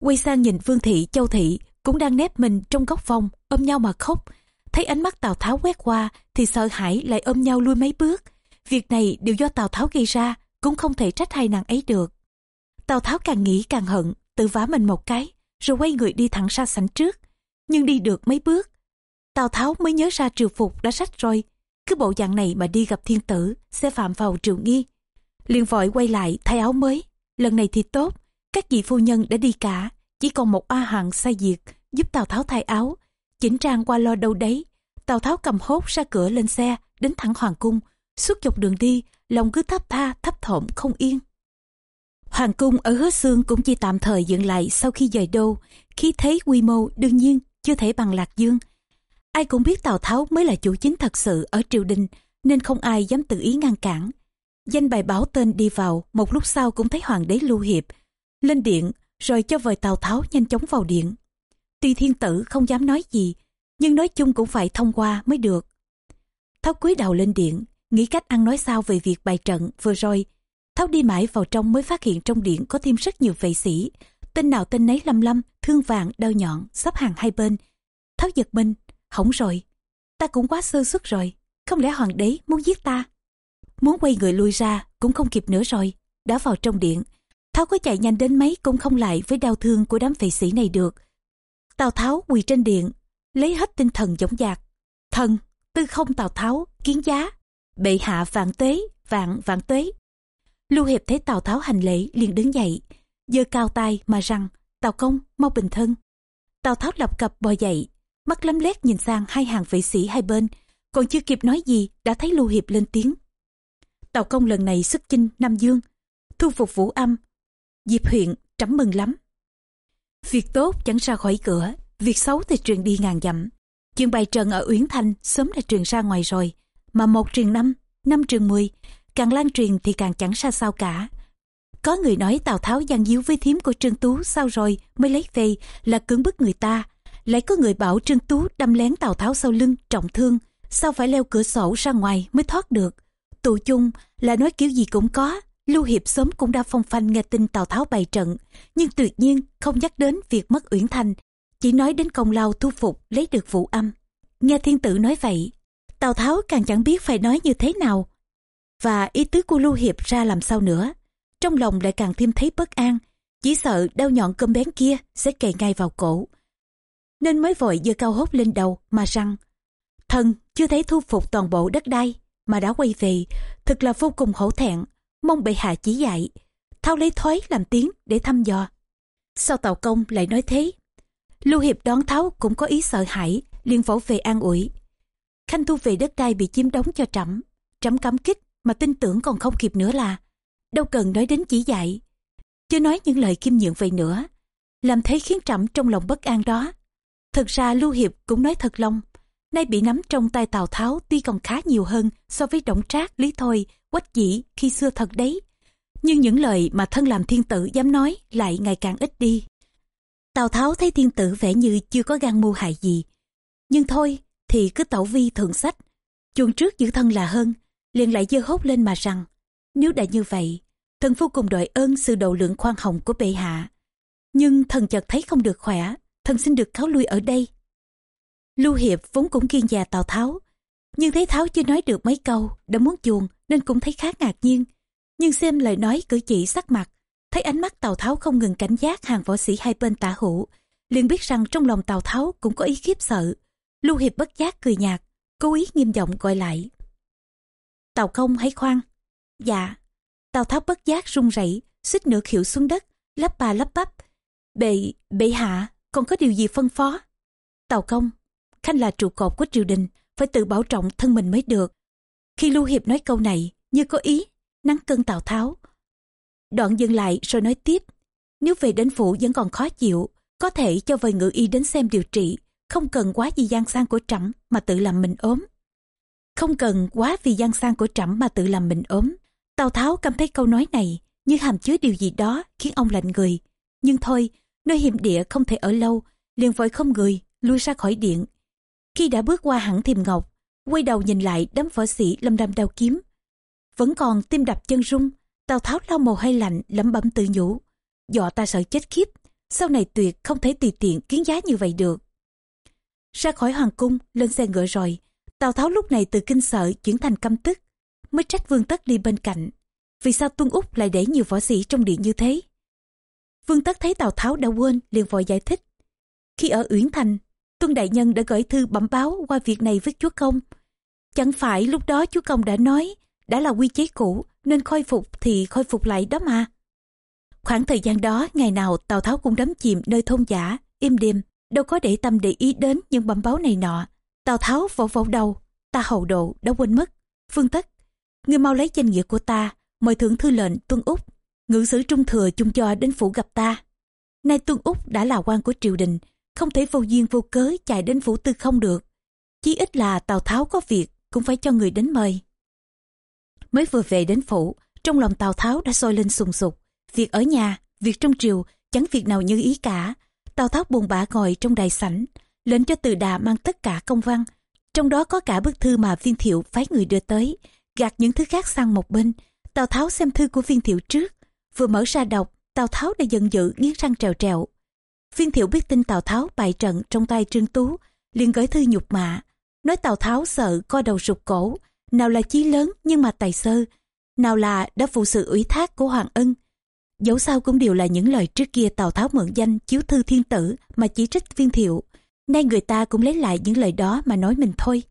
Quay sang nhìn Vương Thị, Châu Thị cũng đang nép mình trong góc phòng, ôm nhau mà khóc. Thấy ánh mắt Tào Tháo quét qua thì sợ hãi lại ôm nhau lui mấy bước. Việc này đều do Tào Tháo gây ra, cũng không thể trách hai nàng ấy được. Tào Tháo càng nghĩ càng hận, tự vả mình một cái, rồi quay người đi thẳng ra sảnh trước. Nhưng đi được mấy bước, Tào Tháo mới nhớ ra triều phục đã sách rồi. Cứ bộ dạng này mà đi gặp thiên tử, sẽ phạm vào triều nghi liền vội quay lại thay áo mới lần này thì tốt các vị phu nhân đã đi cả chỉ còn một a hằng sai diệt giúp tào tháo thay áo chỉnh trang qua lo đâu đấy Tào Tháo cầm hốt ra cửa lên xe, đến thẳng Hoàng Cung. Suốt dọc đường đi, lòng cứ thấp tha, thấp thỏm không yên. Hoàng Cung ở Hứa Xương cũng chỉ tạm thời dựng lại sau khi dời đô. Khi thấy quy mô đương nhiên chưa thể bằng Lạc Dương. Ai cũng biết Tào Tháo mới là chủ chính thật sự ở triều đình, nên không ai dám tự ý ngăn cản. Danh bài báo tên đi vào, một lúc sau cũng thấy hoàng đế lưu hiệp. Lên điện, rồi cho vời Tào Tháo nhanh chóng vào điện. Tuy thiên tử không dám nói gì, nhưng nói chung cũng phải thông qua mới được. Tháo cúi đầu lên điện, nghĩ cách ăn nói sao về việc bài trận vừa rồi. Tháo đi mãi vào trong mới phát hiện trong điện có thêm rất nhiều vệ sĩ. Tên nào tên nấy lâm lâm, thương vàng, đau nhọn, sắp hàng hai bên. Tháo giật mình, hỏng rồi. Ta cũng quá sơ suất rồi, không lẽ hoàng đế muốn giết ta? Muốn quay người lui ra cũng không kịp nữa rồi, đã vào trong điện. Tháo có chạy nhanh đến mấy cũng không lại với đau thương của đám vệ sĩ này được. Tào Tháo quỳ trên điện, lấy hết tinh thần dõng dạc. Thần, tư không Tào Tháo, kiến giá, bệ hạ vạn tuế, vạn vạn tuế. Lưu Hiệp thấy Tào Tháo hành lễ liền đứng dậy, giơ cao tay mà rằng, Tào Công, mau bình thân. Tào Tháo lập cập bò dậy, mắt lấm lét nhìn sang hai hàng vệ sĩ hai bên, còn chưa kịp nói gì đã thấy Lưu Hiệp lên tiếng. Tào Công lần này xuất chinh Nam Dương, thu phục Vũ Âm, Diệp huyện trẫm mừng lắm. Việc tốt chẳng ra khỏi cửa, việc xấu thì truyền đi ngàn dặm. Chuyện bày trận ở Uyển Thanh sớm đã truyền ra ngoài rồi, mà một truyền năm, năm truyền mười, càng lan truyền thì càng chẳng xa sao cả. Có người nói Tào Tháo gian díu với thím của Trương Tú sau rồi mới lấy về là cưỡng bức người ta. Lại có người bảo Trương Tú đâm lén Tào Tháo sau lưng, trọng thương, sao phải leo cửa sổ ra ngoài mới thoát được. Tụ chung là nói kiểu gì cũng có, Lưu Hiệp sớm cũng đã phong phanh nghe tin Tào Tháo bày trận, nhưng tuyệt nhiên không nhắc đến việc mất Uyển Thành, chỉ nói đến công lao thu phục lấy được Vũ âm. Nghe thiên tử nói vậy, Tào Tháo càng chẳng biết phải nói như thế nào. Và ý tứ của Lưu Hiệp ra làm sao nữa. Trong lòng lại càng thêm thấy bất an, chỉ sợ đau nhọn cơm bén kia sẽ kề ngay vào cổ. Nên mới vội giơ cao hốt lên đầu mà rằng, thần chưa thấy thu phục toàn bộ đất đai mà đã quay về, thật là vô cùng hổ thẹn, mong bệ hạ chỉ dạy. Thao lấy thói làm tiếng để thăm dò. Sao tào công lại nói thế? Lưu Hiệp đón Tháo cũng có ý sợ hãi, liền vỗ về an ủi. Khanh thu về đất đai bị chiếm đóng cho trẫm. Trẫm cảm kích mà tin tưởng còn không kịp nữa là đâu cần nói đến chỉ dạy. Chưa nói những lời kim nhượng vậy nữa, làm thế khiến trẫm trong lòng bất an đó. Thực ra lưu hiệp cũng nói thật lòng, nay bị nắm trong tay tào tháo tuy còn khá nhiều hơn so với động trác, lý thôi, quách dĩ khi xưa thật đấy. Nhưng những lời mà thân làm thiên tử dám nói lại ngày càng ít đi. Tào tháo thấy thiên tử vẻ như chưa có gan mưu hại gì. Nhưng thôi thì cứ tẩu vi thượng sách. Chuồng trước giữ thân là hơn, liền lại dơ hốt lên mà rằng, nếu đã như vậy thần vô cùng đội ơn sự độ lượng khoan hồng của bệ hạ. Nhưng thần chợt thấy không được khỏe, thần xin được cáo lui ở đây. Lưu hiệp vốn cũng kiên già tào tháo, nhưng thấy tháo chưa nói được mấy câu, đã muốn chuồng nên cũng thấy khá ngạc nhiên. Nhưng xem lời nói cử chỉ sắc mặt, thấy ánh mắt tào tháo không ngừng cảnh giác hàng võ sĩ hai bên tả hữu, liền biết rằng trong lòng tào tháo cũng có ý khiếp sợ lưu hiệp bất giác cười nhạt, cố ý nghiêm giọng gọi lại. Tào công hãy khoan. Dạ. Tào tháo bất giác run rẩy, xích nửa khỉu xuống đất, lắp bà lắp bắp. Bệ bệ hạ, còn có điều gì phân phó? Tào công, khanh là trụ cột của triều đình, phải tự bảo trọng thân mình mới được. Khi lưu hiệp nói câu này, như có ý, nắng cơn tào tháo. Đoạn dừng lại rồi nói tiếp, nếu về đến phủ vẫn còn khó chịu, có thể cho vời ngự y đến xem điều trị không cần quá vì gian sang của trẫm mà tự làm mình ốm. Không cần quá vì gian sang của trẫm mà tự làm mình ốm. Tào tháo cảm thấy câu nói này như hàm chứa điều gì đó khiến ông lạnh người. Nhưng thôi, nơi hiểm địa không thể ở lâu, liền vội không người, lui ra khỏi điện. Khi đã bước qua hẳn thiềm ngọc, quay đầu nhìn lại đám võ sĩ lâm đâm đao kiếm. Vẫn còn tim đập chân rung, tào tháo lau mồ hôi lạnh, lẩm bẩm tự nhủ, dọ ta sợ chết khiếp, sau này tuyệt không thể tùy tiện kiến giá như vậy được ra khỏi hoàng cung, lên xe ngựa rồi. Tào tháo lúc này từ kinh sợ chuyển thành căm tức, mới trách vương tất đi bên cạnh. Vì sao tuân úc lại để nhiều võ sĩ trong điện như thế? Vương tất thấy tào tháo đã quên, liền vội giải thích. Khi ở uyển thành, tuân đại nhân đã gửi thư bẩm báo qua việc này với chúa công. Chẳng phải lúc đó chúa công đã nói đã là quy chế cũ, nên khôi phục thì khôi phục lại đó mà. Khoảng thời gian đó, ngày nào tào tháo cũng đắm chìm nơi thôn giả, im đêm đâu có để tâm để ý đến những bẩm báo này nọ Tào Tháo vỗ vỗ đầu, ta hậu độ đã quên mất. Phương Tất, ngươi mau lấy danh nghĩa của ta, mời thượng thư lệnh Tuân Úc, ngự sử trung thừa chung cho đến phủ gặp ta. Nay Tuân Úc đã là quan của triều đình, không thể vô duyên vô cớ chạy đến phủ tư không được. Chí ít là Tào Tháo có việc, cũng phải cho người đến mời. Mới vừa về đến phủ, trong lòng Tào Tháo đã sôi lên sùng sục. Việc ở nhà, việc trong triều, chẳng việc nào như ý cả. Tào Tháo buồn bã ngồi trong đại sảnh, lệnh cho từ đà mang tất cả công văn. Trong đó có cả bức thư mà viên thiệu phái người đưa tới, gạt những thứ khác sang một bên. Tào Tháo xem thư của viên thiệu trước, vừa mở ra đọc, Tào Tháo đã giận dữ nghiến răng trèo trèo. Viên thiệu biết tin Tào Tháo bại trận trong tay Trương Tú, liền gửi thư nhục mạ, nói Tào Tháo sợ co đầu rụt cổ, nào là chí lớn nhưng mà tài sơ, nào là đã phụ sự ủy thác của Hoàng Ân. Dẫu sao cũng đều là những lời trước kia Tào Tháo mượn danh chiếu thư thiên tử mà chỉ trích viên thiệu. Nay người ta cũng lấy lại những lời đó mà nói mình thôi.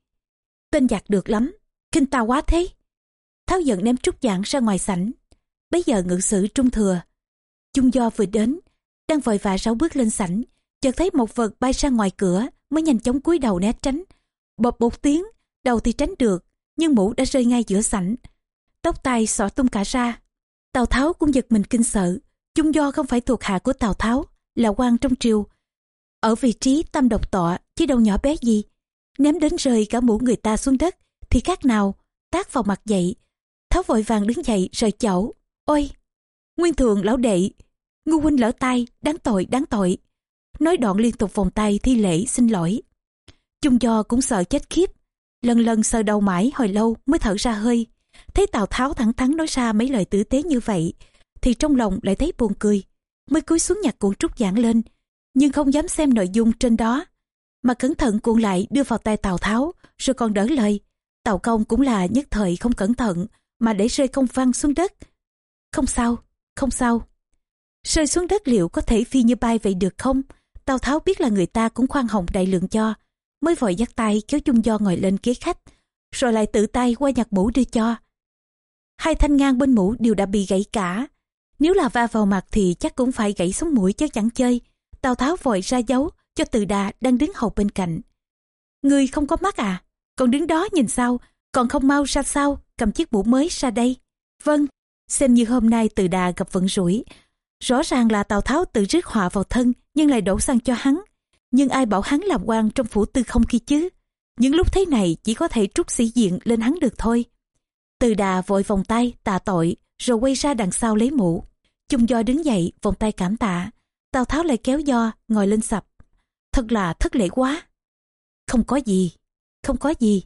Tên giặc được lắm, kinh ta quá thế. Tháo giận ném trúc giảng ra ngoài sảnh. Bây giờ ngự sử trung thừa. Chung do vừa đến, đang vội vã sáu bước lên sảnh, chợt thấy một vật bay ra ngoài cửa mới nhanh chóng cúi đầu né tránh. Bọt một tiếng, đầu thì tránh được, nhưng mũ đã rơi ngay giữa sảnh. Tóc tai xỏ tung cả ra. Tào Tháo cũng giật mình kinh sợ. Chung do không phải thuộc hạ của Tào Tháo, là quan trong triều. Ở vị trí tâm độc tọa, chứ đâu nhỏ bé gì. Ném đến rơi cả mũ người ta xuống đất, thì khác nào, tác vào mặt dậy. Tháo vội vàng đứng dậy rời chậu. Ôi! Nguyên thường lão đệ, ngu huynh lỡ tay, đáng tội, đáng tội. Nói đoạn liên tục vòng tay thi lễ xin lỗi. Chung do cũng sợ chết khiếp. Lần lần sờ đầu mãi hồi lâu mới thở ra hơi. Thấy Tào Tháo thẳng thắn nói ra mấy lời tử tế như vậy, thì trong lòng lại thấy buồn cười. Mới cúi xuống nhặt cuộn trúc giảng lên, nhưng không dám xem nội dung trên đó. Mà cẩn thận cuộn lại đưa vào tay Tào Tháo, rồi còn đỡ lời. Tào Công cũng là nhất thời không cẩn thận, mà để rơi công văn xuống đất. Không sao, không sao. Rơi xuống đất liệu có thể phi như bay vậy được không? Tào Tháo biết là người ta cũng khoan hồng đại lượng cho, mới vội dắt tay kéo chung do ngồi lên ghế khách, rồi lại tự tay qua nhặt mũ đưa cho. Hai thanh ngang bên mũ đều đã bị gãy cả. Nếu là va vào mặt thì chắc cũng phải gãy sống mũi chứ chẳng chơi. Tào Tháo vội ra dấu cho từ đà đang đứng hầu bên cạnh. Người không có mắt à? Còn đứng đó nhìn sao? Còn không mau ra sao? Cầm chiếc mũ mới ra đây. Vâng, xem như hôm nay từ đà gặp vận rủi. Rõ ràng là Tào Tháo tự rước họa vào thân nhưng lại đổ xăng cho hắn. Nhưng ai bảo hắn làm quan trong phủ tư không kia chứ? Những lúc thế này chỉ có thể trút sĩ diện lên hắn được thôi. Từ đà vội vòng tay tạ tội rồi quay ra đằng sau lấy mũ. Chung do đứng dậy vòng tay cảm tạ. Tào Tháo lại kéo do ngồi lên sập. Thật là thất lễ quá. Không có gì, không có gì.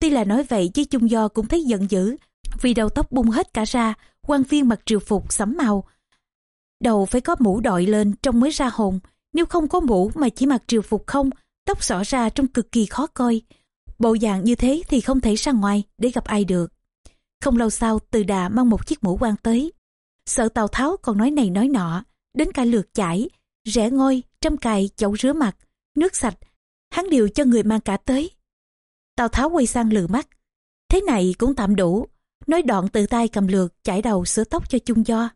Tuy là nói vậy chứ chung do cũng thấy giận dữ vì đầu tóc bung hết cả ra quan viên mặc triều phục sẫm màu đầu phải có mũ đội lên trông mới ra hồn nếu không có mũ mà chỉ mặc triều phục không tóc xỏ ra trông cực kỳ khó coi bộ dạng như thế thì không thể ra ngoài để gặp ai được không lâu sau, từ đà mang một chiếc mũ quan tới. Sợ tào tháo còn nói này nói nọ, đến cả lượt chải, rẽ ngôi, trăm cài, chậu rửa mặt, nước sạch, hắn đều cho người mang cả tới. Tào tháo quay sang lừa mắt. Thế này cũng tạm đủ, nói đoạn tự tay cầm lượt chải đầu sửa tóc cho chung do.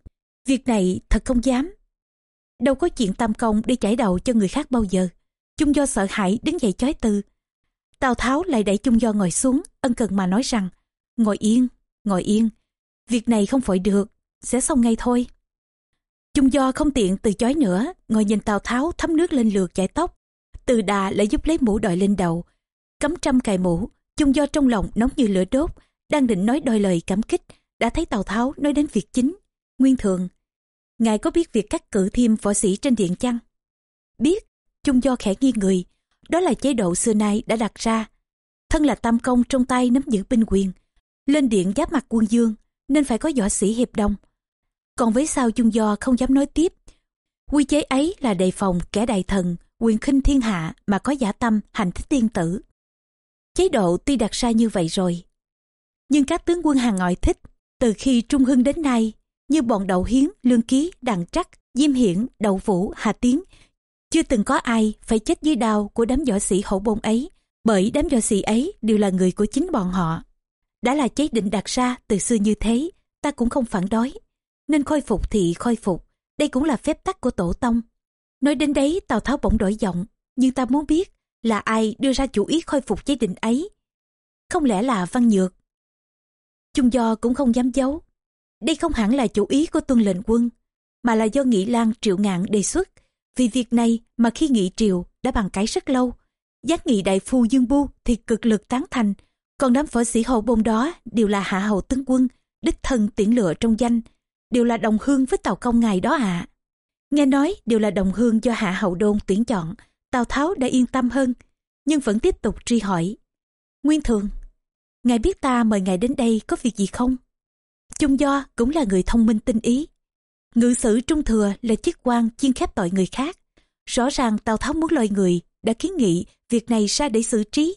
Việc này thật không dám. Đâu có chuyện tam công đi chải đầu cho người khác bao giờ. Chung do sợ hãi đứng dậy chói từ. Tào tháo lại đẩy chung do ngồi xuống, ân cần mà nói rằng, ngồi yên ngồi yên. Việc này không phải được. Sẽ xong ngay thôi. Chung do không tiện từ chối nữa, ngồi nhìn tào tháo thấm nước lên lượt chải tóc. Từ đà lại giúp lấy mũ đội lên đầu. Cắm trăm cài mũ, chung do trong lòng nóng như lửa đốt, đang định nói đôi lời cảm kích, đã thấy tào tháo nói đến việc chính. Nguyên thường, ngài có biết việc cắt cử thêm võ sĩ trên điện chăng? Biết. Chung do khẽ nghi người. Đó là chế độ xưa nay đã đặt ra. Thân là tam công trong tay nắm giữ binh quyền lên điện giáp mặt quân dương, nên phải có võ sĩ hiệp đồng. Còn với sao chung do không dám nói tiếp. Quy chế ấy là đề phòng kẻ đại thần, quyền khinh thiên hạ mà có giả tâm, hành thích tiên tử. Chế độ tuy đặt ra như vậy rồi, nhưng các tướng quân hàng ngoại thích. Từ khi trung hưng đến nay, như bọn đậu hiến, lương ký, đặng trắc, diêm hiển, đậu vũ, hà tiến, chưa từng có ai phải chết dưới đao của đám võ sĩ hậu bôn ấy, bởi đám võ sĩ ấy đều là người của chính bọn họ đã là chế định đặt ra từ xưa như thế ta cũng không phản đối nên khôi phục thì khôi phục đây cũng là phép tắc của tổ tông nói đến đấy tào tháo bỗng đổi giọng nhưng ta muốn biết là ai đưa ra chủ ý khôi phục chế định ấy? Không lẽ là Văn Nhược? Chung do cũng không dám giấu. Đây không hẳn là chủ ý của tuân lệnh quân, mà là do Nghị Lan Triệu Ngạn đề xuất. Vì việc này mà khi nghị triều đã bàn cãi rất lâu, giác nghị đại phu Dương Bu thì cực lực tán thành, còn đám võ sĩ hậu bôn đó đều là hạ hậu tướng quân, đích thân tiễn lựa trong danh, đều là đồng hương với Tàu Công ngài đó ạ. À. Nghe nói đều là đồng hương do hạ hậu đôn tuyển chọn, Tào Tháo đã yên tâm hơn, nhưng vẫn tiếp tục truy hỏi. Nguyên thường, ngài biết ta mời ngài đến đây có việc gì không? Chung do cũng là người thông minh tinh ý. Ngự sử trung thừa là chức quan chuyên khép tội người khác. Rõ ràng Tào Tháo muốn lôi người đã kiến nghị việc này ra để xử trí.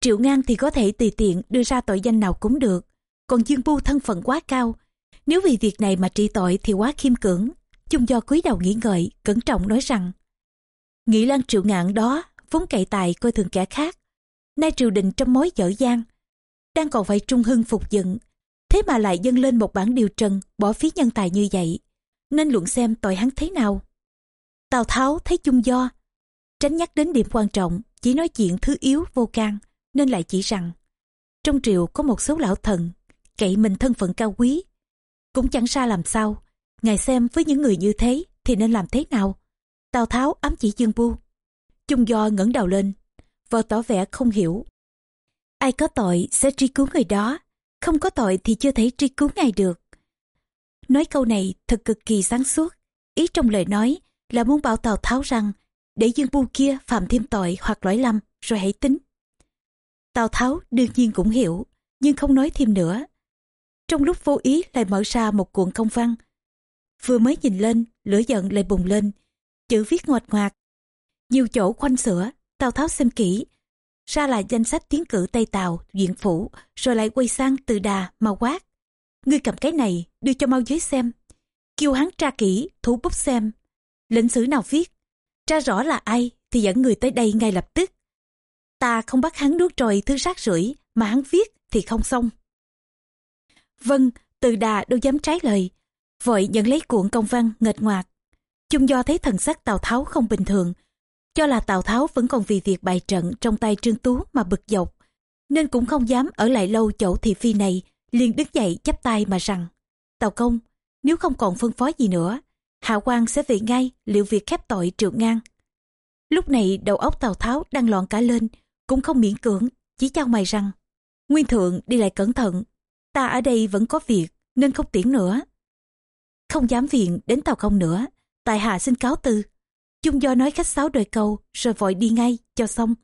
Triệu ngang thì có thể tùy tiện đưa ra tội danh nào cũng được. Còn Dương Bu thân phận quá cao. Nếu vì việc này mà trị tội thì quá khiêm cưỡng. Chung do cúi đầu nghĩ ngợi, cẩn trọng nói rằng Nghĩ lan triệu ngạn đó vốn cậy tài coi thường kẻ khác. Nay triều đình trong mối dở dang đang còn phải trung hưng phục dựng. Thế mà lại dâng lên một bản điều trần bỏ phí nhân tài như vậy. Nên luận xem tội hắn thế nào. Tào Tháo thấy chung do. Tránh nhắc đến điểm quan trọng, chỉ nói chuyện thứ yếu vô can, nên lại chỉ rằng, trong triều có một số lão thần, cậy mình thân phận cao quý. Cũng chẳng xa làm sao, ngài xem với những người như thế thì nên làm thế nào? Tào tháo ám chỉ dương bu chung do ngẩng đầu lên, vợ tỏ vẻ không hiểu. Ai có tội sẽ truy cứu người đó, không có tội thì chưa thể truy cứu ngài được. Nói câu này thật cực kỳ sáng suốt, ý trong lời nói là muốn bảo tào tháo rằng, để dương bu kia phạm thêm tội hoặc lỗi lầm, rồi hãy tính. Tào Tháo đương nhiên cũng hiểu, nhưng không nói thêm nữa. Trong lúc vô ý lại mở ra một cuộn công văn. Vừa mới nhìn lên, lửa giận lại bùng lên, chữ viết ngoạch ngoạc. Nhiều chỗ khoanh sửa, Tào Tháo xem kỹ, ra là danh sách tiến cử Tây Tào, Duyện Phủ, rồi lại quay sang từ đà, mà quát. Ngươi cầm cái này, đưa cho mau dưới xem. Kêu hắn tra kỹ, thủ bút xem. Lệnh sử nào viết, tra rõ là ai thì dẫn người tới đây ngay lập tức ta không bắt hắn nuốt trôi thứ rác rưởi mà hắn viết thì không xong. Vâng, từ đà đâu dám trái lời, vội nhận lấy cuộn công văn nghịch ngoạc. Chung do thấy thần sắc Tào Tháo không bình thường, cho là Tào Tháo vẫn còn vì việc bài trận trong tay Trương Tú mà bực dọc, nên cũng không dám ở lại lâu chỗ thị phi này, liền đứng dậy chắp tay mà rằng, Tào Công, nếu không còn phân phó gì nữa, Hạ quan sẽ về ngay liệu việc khép tội triệu ngang. Lúc này đầu óc Tào Tháo đang loạn cả lên, cũng không miễn cưỡng, chỉ trao mày rằng, Nguyên Thượng đi lại cẩn thận, ta ở đây vẫn có việc nên không tiễn nữa. Không dám viện đến tàu công nữa, tại hạ xin cáo từ. Chung do nói khách sáo đôi câu rồi vội đi ngay cho xong.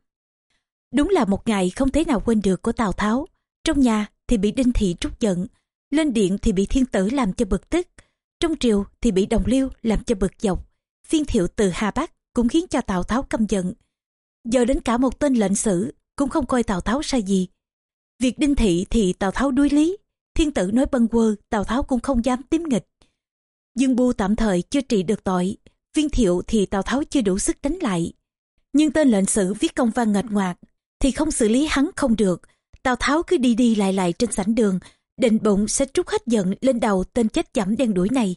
Đúng là một ngày không thể nào quên được của Tào Tháo. Trong nhà thì bị Đinh Thị trút giận, lên điện thì bị thiên tử làm cho bực tức, trong triều thì bị đồng liêu làm cho bực dọc. Phiên thiệu từ Hà Bắc cũng khiến cho Tào Tháo căm giận, giờ đến cả một tên lệnh sử, cũng không coi tào tháo sai gì. Việc đinh thị thì tào tháo đuối lý, thiên tử nói bâng quơ, tào tháo cũng không dám tím nghịch. Dương bu tạm thời chưa trị được tội, viên thiệu thì tào tháo chưa đủ sức đánh lại. Nhưng tên lệnh sử viết công văn nghịch ngoạc thì không xử lý hắn không được. Tào tháo cứ đi đi lại lại trên sảnh đường, định bụng sẽ trút hết giận lên đầu tên chết chẩm đen đuổi này.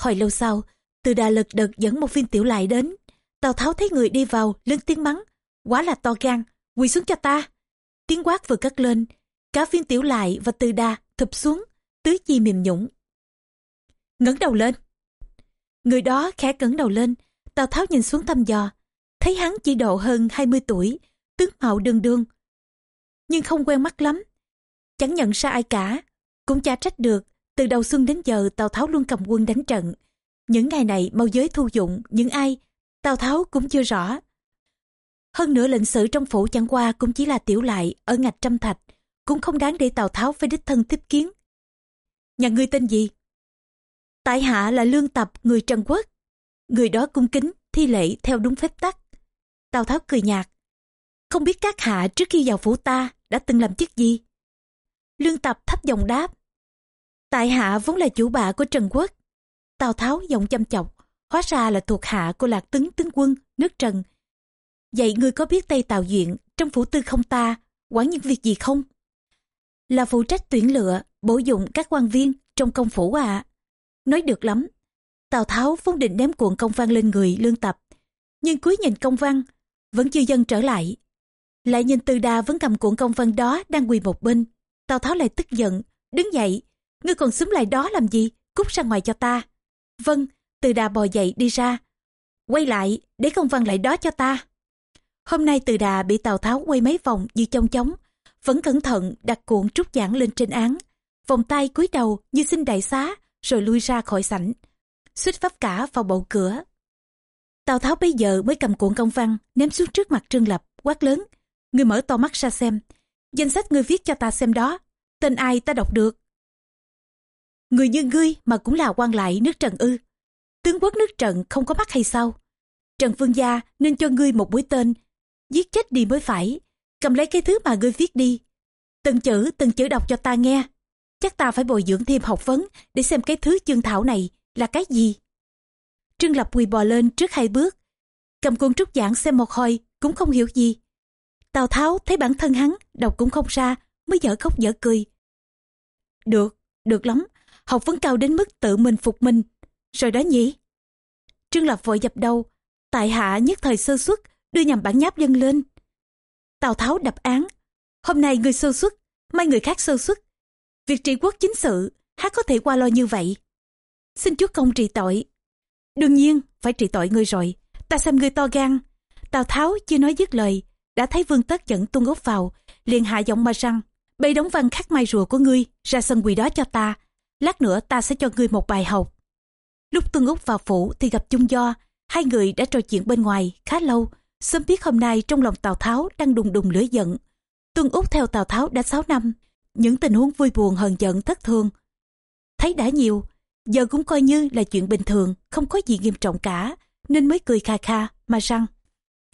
Hồi lâu sau, từ đà lực đợt dẫn một viên tiểu lại đến, tào tháo thấy người đi vào lớn tiếng mắng quá là to gan, quỳ xuống cho ta. Tiếng quát vừa cất lên, cả viên tiểu lại và từ đa thụp xuống, tứ chi mềm nhũng. ngẩng đầu lên. Người đó khẽ cẩn đầu lên, Tào Tháo nhìn xuống thăm dò, thấy hắn chỉ độ hơn 20 tuổi, tướng mạo đường đường. Nhưng không quen mắt lắm, chẳng nhận ra ai cả, cũng chả trách được, từ đầu xuân đến giờ Tào Tháo luôn cầm quân đánh trận. Những ngày này mau giới thu dụng những ai, Tào Tháo cũng chưa rõ. Hơn nữa lệnh sử trong phủ chẳng qua cũng chỉ là tiểu lại ở ngạch trăm thạch, cũng không đáng để Tào Tháo phải đích thân tiếp kiến. Nhà ngươi tên gì? Tại hạ là lương tập người Trần Quốc. Người đó cung kính, thi lễ theo đúng phép tắc. Tào Tháo cười nhạt. Không biết các hạ trước khi vào phủ ta đã từng làm chức gì? Lương tập thấp giọng đáp. Tại hạ vốn là chủ bạ của Trần Quốc. Tào Tháo giọng chăm chọc, hóa ra là thuộc hạ của lạc tấn tướng quân nước Trần Vậy ngươi có biết Tây Tào Duyện trong phủ tư không ta quản những việc gì không? Là phụ trách tuyển lựa, bổ dụng các quan viên trong công phủ à. Nói được lắm. Tào Tháo vốn định ném cuộn công văn lên người lương tập. Nhưng cuối nhìn công văn, vẫn chưa dâng trở lại. Lại nhìn Từ Đà vẫn cầm cuộn công văn đó đang quỳ một bên. Tào Tháo lại tức giận, đứng dậy. Ngươi còn xúm lại đó làm gì? Cút ra ngoài cho ta. Vâng, Từ Đà bò dậy đi ra. Quay lại, để công văn lại đó cho ta. Hôm nay Từ Đà bị Tào Tháo quay mấy vòng như trong chóng. Vẫn cẩn thận đặt cuộn trúc giảng lên trên án. Vòng tay cúi đầu như xin đại xá, rồi lui ra khỏi sảnh. Suýt vấp cả vào bầu cửa. Tào Tháo bây giờ mới cầm cuộn công văn, ném xuống trước mặt Trương Lập, quát lớn. Người mở to mắt ra xem. Danh sách người viết cho ta xem đó. Tên ai ta đọc được. Người như ngươi mà cũng là quan lại nước Trần ư. Tướng quốc nước Trần không có mắt hay sao? Trần Vương Gia nên cho ngươi một mũi tên. Giết chết đi mới phải. Cầm lấy cái thứ mà ngươi viết đi. Từng chữ, từng chữ đọc cho ta nghe. Chắc ta phải bồi dưỡng thêm học vấn để xem cái thứ chương thảo này là cái gì. Trương Lập quỳ bò lên trước hai bước. Cầm cuốn trúc giảng xem một hồi cũng không hiểu gì. Tào Tháo thấy bản thân hắn đọc cũng không ra mới dở khóc dở cười. Được, được lắm. Học vấn cao đến mức tự mình phục mình. Rồi đó nhỉ? Trương Lập vội dập đầu. Tại hạ nhất thời sơ xuất đưa nhầm bản nháp dâng lên. Tào Tháo đập án. Hôm nay người sơ xuất, mai người khác sơ xuất. Việc trị quốc chính sự, hát có thể qua lo như vậy. Xin chúa công trị tội. Đương nhiên, phải trị tội ngươi rồi. Ta xem ngươi to gan. Tào Tháo chưa nói dứt lời, đã thấy Vương Tất dẫn tung ốc vào, liền hạ giọng mà răng. Bây đóng văn khắc mai rùa của ngươi, ra sân quỳ đó cho ta. Lát nữa ta sẽ cho ngươi một bài học. Lúc Tuân Úc vào phủ thì gặp Chung Do, hai người đã trò chuyện bên ngoài khá lâu. Sớm biết hôm nay trong lòng Tào Tháo đang đùng đùng lửa giận. Tuân Úc theo Tào Tháo đã 6 năm, những tình huống vui buồn hờn giận thất thường. Thấy đã nhiều, giờ cũng coi như là chuyện bình thường, không có gì nghiêm trọng cả, nên mới cười kha kha, mà răng.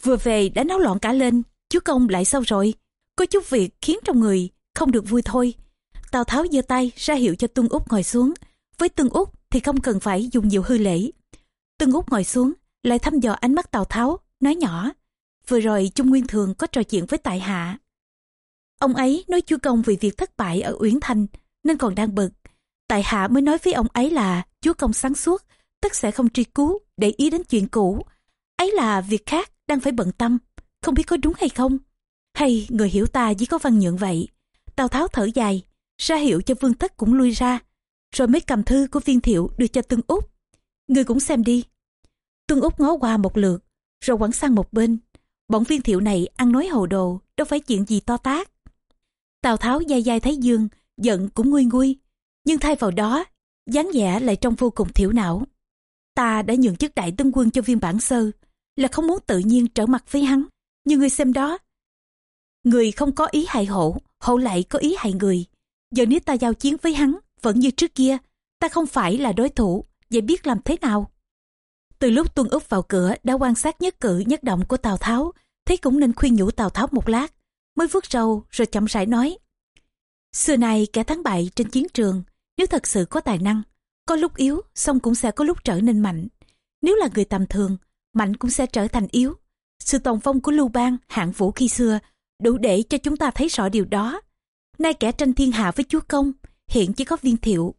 Vừa về đã náo loạn cả lên, chú công lại sao rồi? Có chút việc khiến trong người không được vui thôi. Tào Tháo giơ tay ra hiệu cho Tuân Úc ngồi xuống. Với Tuân Úc thì không cần phải dùng nhiều hư lễ. Tuân Úc ngồi xuống, lại thăm dò ánh mắt Tào Tháo, nói nhỏ. Vừa rồi Trung Nguyên Thường có trò chuyện với Tại Hạ. Ông ấy nói chúa công vì việc thất bại ở Uyển Thanh nên còn đang bực. Tại Hạ mới nói với ông ấy là chúa công sáng suốt, tất sẽ không truy cứu để ý đến chuyện cũ. Ấy là việc khác đang phải bận tâm, không biết có đúng hay không. Hay người hiểu ta chỉ có văn nhượng vậy. Tào Tháo thở dài, ra hiệu cho Vương Tất cũng lui ra, rồi mới cầm thư của viên thiệu đưa cho Tương Úc. Người cũng xem đi. Tương Úc ngó qua một lượt, rồi quẳng sang một bên. Bọn viên thiệu này ăn nói hồ đồ, đâu phải chuyện gì to tác. Tào Tháo dai dai thấy Dương, giận cũng nguôi nguôi, nhưng thay vào đó, dáng vẻ lại trông vô cùng thiểu não. Ta đã nhường chức đại tướng quân cho viên bản sơ, là không muốn tự nhiên trở mặt với hắn. Nhưng người xem đó, người không có ý hại hổ, hổ lại có ý hại người. Giờ nếu ta giao chiến với hắn, vẫn như trước kia, ta không phải là đối thủ, vậy biết làm thế nào? Từ lúc Tuân Úc vào cửa đã quan sát nhất cử nhất động của Tào Tháo, thấy cũng nên khuyên nhủ Tào Tháo một lát, mới vuốt râu rồi chậm rãi nói. Xưa này kẻ thắng bại trên chiến trường, nếu thật sự có tài năng, có lúc yếu, xong cũng sẽ có lúc trở nên mạnh. Nếu là người tầm thường, mạnh cũng sẽ trở thành yếu. Sự tòng phong của Lưu Bang, hạng vũ khi xưa, đủ để cho chúng ta thấy rõ điều đó. Nay kẻ tranh thiên hạ với chúa công, hiện chỉ có viên thiệu.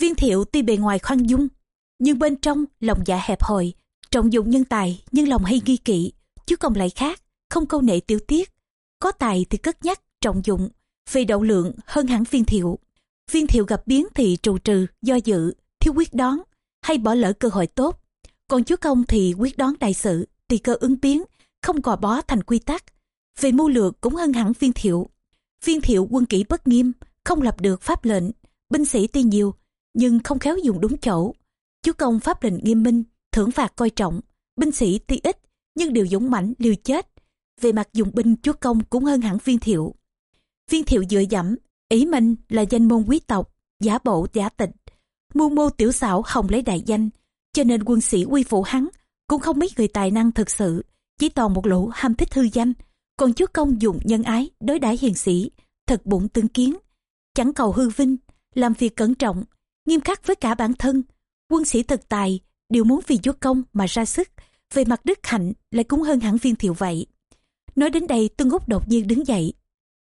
Viên thiệu tuy bề ngoài khoan dung, nhưng bên trong lòng dạ hẹp hòi, trọng dụng nhân tài nhưng lòng hay nghi kỵ, chúa công lại khác, không câu nệ tiêu tiết. Có tài thì cất nhắc, trọng dụng, về đậu lượng hơn hẳn viên thiệu. Viên thiệu gặp biến thì trù trừ, do dự, thiếu quyết đoán, hay bỏ lỡ cơ hội tốt. Còn chúa công thì quyết đoán đại sự, tùy cơ ứng biến, không gò bó thành quy tắc. Về mưu lược cũng hơn hẳn viên thiệu. Viên thiệu quân kỷ bất nghiêm, không lập được pháp lệnh, binh sĩ tuy nhiều, nhưng không khéo dùng đúng chỗ. Chúa công pháp lệnh nghiêm minh, thưởng phạt coi trọng, binh sĩ tuy ít, nhưng đều dũng mãnh liều chết. Về mặt dùng binh chúa công cũng hơn hẳn viên thiệu. Viên thiệu dựa dẫm, ý mình là danh môn quý tộc, giả bộ giả tịch, mưu mô tiểu xảo hồng lấy đại danh, cho nên quân sĩ quy phụ hắn cũng không mấy người tài năng thực sự, chỉ toàn một lũ ham thích hư danh. Còn chúa công dùng nhân ái đối đãi hiền sĩ, thật bụng tương kiến, chẳng cầu hư vinh, làm việc cẩn trọng, nghiêm khắc với cả bản thân. Quân sĩ thực tài đều muốn vì chúa công mà ra sức, về mặt đức hạnh lại cũng hơn hẳn viên thiệu vậy. Nói đến đây Tuân Úc đột nhiên đứng dậy,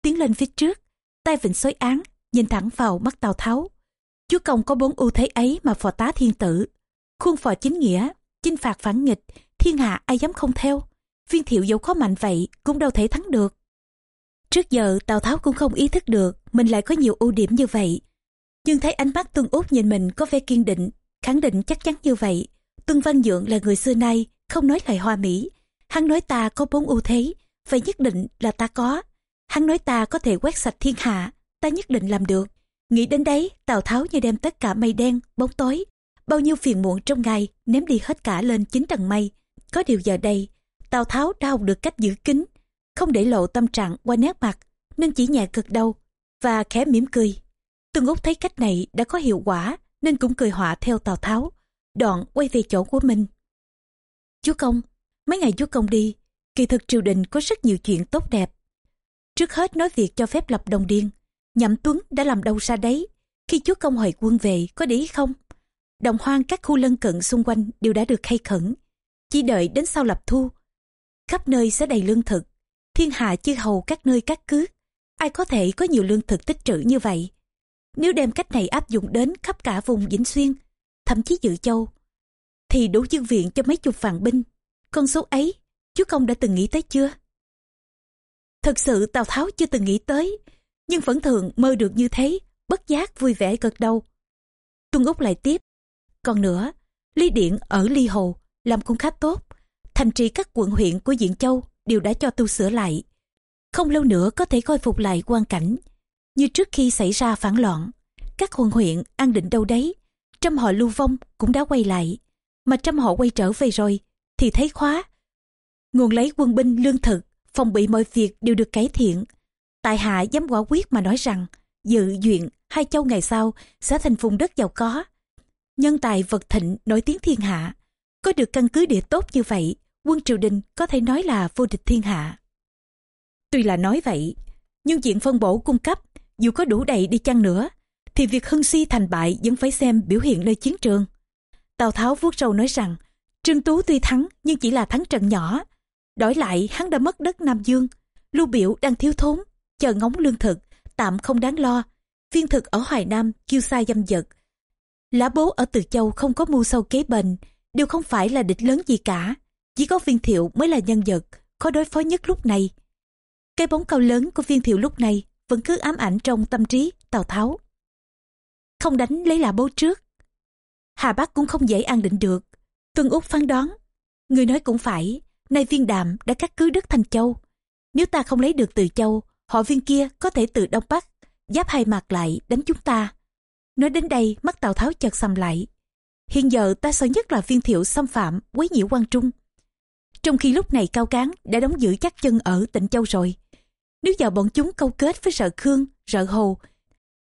tiến lên phía trước, tay vịnh xối án, nhìn thẳng vào mắt Tào Tháo. Chúa công có bốn ưu thế ấy mà phò tá thiên tử, khuôn phò chính nghĩa, chinh phạt phản nghịch, thiên hạ ai dám không theo. viên thiệu dẫu có mạnh vậy cũng đâu thể thắng được. Trước giờ Tào Tháo cũng không ý thức được mình lại có nhiều ưu điểm như vậy. Nhưng thấy ánh mắt Tuân Út nhìn mình có vẻ kiên định, khẳng định chắc chắn như vậy. Tuân Văn Dượng là người xưa nay, không nói lời hoa mỹ. Hắn nói ta có bốn ưu thế, vậy nhất định là ta có. Hắn nói ta có thể quét sạch thiên hạ, ta nhất định làm được. Nghĩ đến đấy, Tào Tháo như đem tất cả mây đen, bóng tối, bao nhiêu phiền muộn trong ngày ném đi hết cả lên chín tầng mây. Có điều giờ đây, Tào Tháo đã học được cách giữ kín, không để lộ tâm trạng qua nét mặt, nên chỉ nhẹ cực đầu và khẽ mỉm cười. Tương Úc thấy cách này đã có hiệu quả nên cũng cười họa theo Tào Tháo, đoạn quay về chỗ của mình. Chúa Công, mấy ngày chúa Công đi, kỳ thực triều đình có rất nhiều chuyện tốt đẹp. Trước hết nói việc cho phép lập đồng điên, nhậm tuấn đã làm đâu xa đấy, khi chúa Công hồi quân về có để ý không? Đồng hoang các khu lân cận xung quanh đều đã được khai khẩn, chỉ đợi đến sau lập thu. Khắp nơi sẽ đầy lương thực, thiên hạ chư hầu các nơi các cước, ai có thể có nhiều lương thực tích trữ như vậy. Nếu đem cách này áp dụng đến khắp cả vùng Vĩnh Xuyên, thậm chí Dự Châu, thì đủ dương viện cho mấy chục vạn binh. Con số ấy, chú công đã từng nghĩ tới chưa? Thật sự Tào Tháo chưa từng nghĩ tới, nhưng vẫn thường mơ được như thế, bất giác vui vẻ gật đầu. Tuân Úc lại tiếp. Còn nữa, Lý Điện ở Ly Hồ làm cũng khá tốt. Thành trì các quận huyện của Diện Châu đều đã cho tu sửa lại. Không lâu nữa có thể khôi phục lại quan cảnh. Như trước khi xảy ra phản loạn, các quận huyện an định đâu đấy. Trăm họ lưu vong cũng đã quay lại. Mà trăm họ quay trở về rồi, thì thấy khóa. Nguồn lấy quân binh lương thực, phòng bị mọi việc đều được cải thiện. Tại hạ dám quả quyết mà nói rằng, dự duyện hai châu ngày sau sẽ thành vùng đất giàu có. Nhân tài vật thịnh nổi tiếng thiên hạ. Có được căn cứ địa tốt như vậy, quân triều đình có thể nói là vô địch thiên hạ. Tuy là nói vậy, nhưng diện phân bổ cung cấp dù có đủ đầy đi chăng nữa, thì việc hưng suy thành bại vẫn phải xem biểu hiện nơi chiến trường. Tào Tháo vuốt râu nói rằng, Trương Tú tuy thắng nhưng chỉ là thắng trận nhỏ. Đổi lại hắn đã mất đất Nam Dương, Lưu Biểu đang thiếu thốn, chờ ngóng lương thực, tạm không đáng lo. Viên thực ở Hoài Nam kêu sai dâm dật. Lã bố ở Từ Châu không có mưu sâu kế bền, đều không phải là địch lớn gì cả. Chỉ có viên thiệu mới là nhân vật, khó đối phó nhất lúc này. Cái bóng cao lớn của viên thiệu lúc này vẫn cứ ám ảnh trong tâm trí Tào Tháo. Không đánh lấy là bố trước. Hà Bắc cũng không dễ an định được. Tuân Úc phán đoán. Người nói cũng phải, nay viên đạm đã cắt cứ đất Thành Châu. Nếu ta không lấy được từ Châu, họ viên kia có thể từ Đông Bắc, giáp hai mặt lại đánh chúng ta. Nói đến đây, mắt Tào Tháo chợt sầm lại. Hiện giờ ta sợ nhất là viên thiệu xâm phạm, quấy nhiễu quan trung. Trong khi lúc này Cao Cán đã đóng giữ chắc chân ở tỉnh Châu rồi. Nếu giờ bọn chúng câu kết với sợ Khương, sợ Hồ,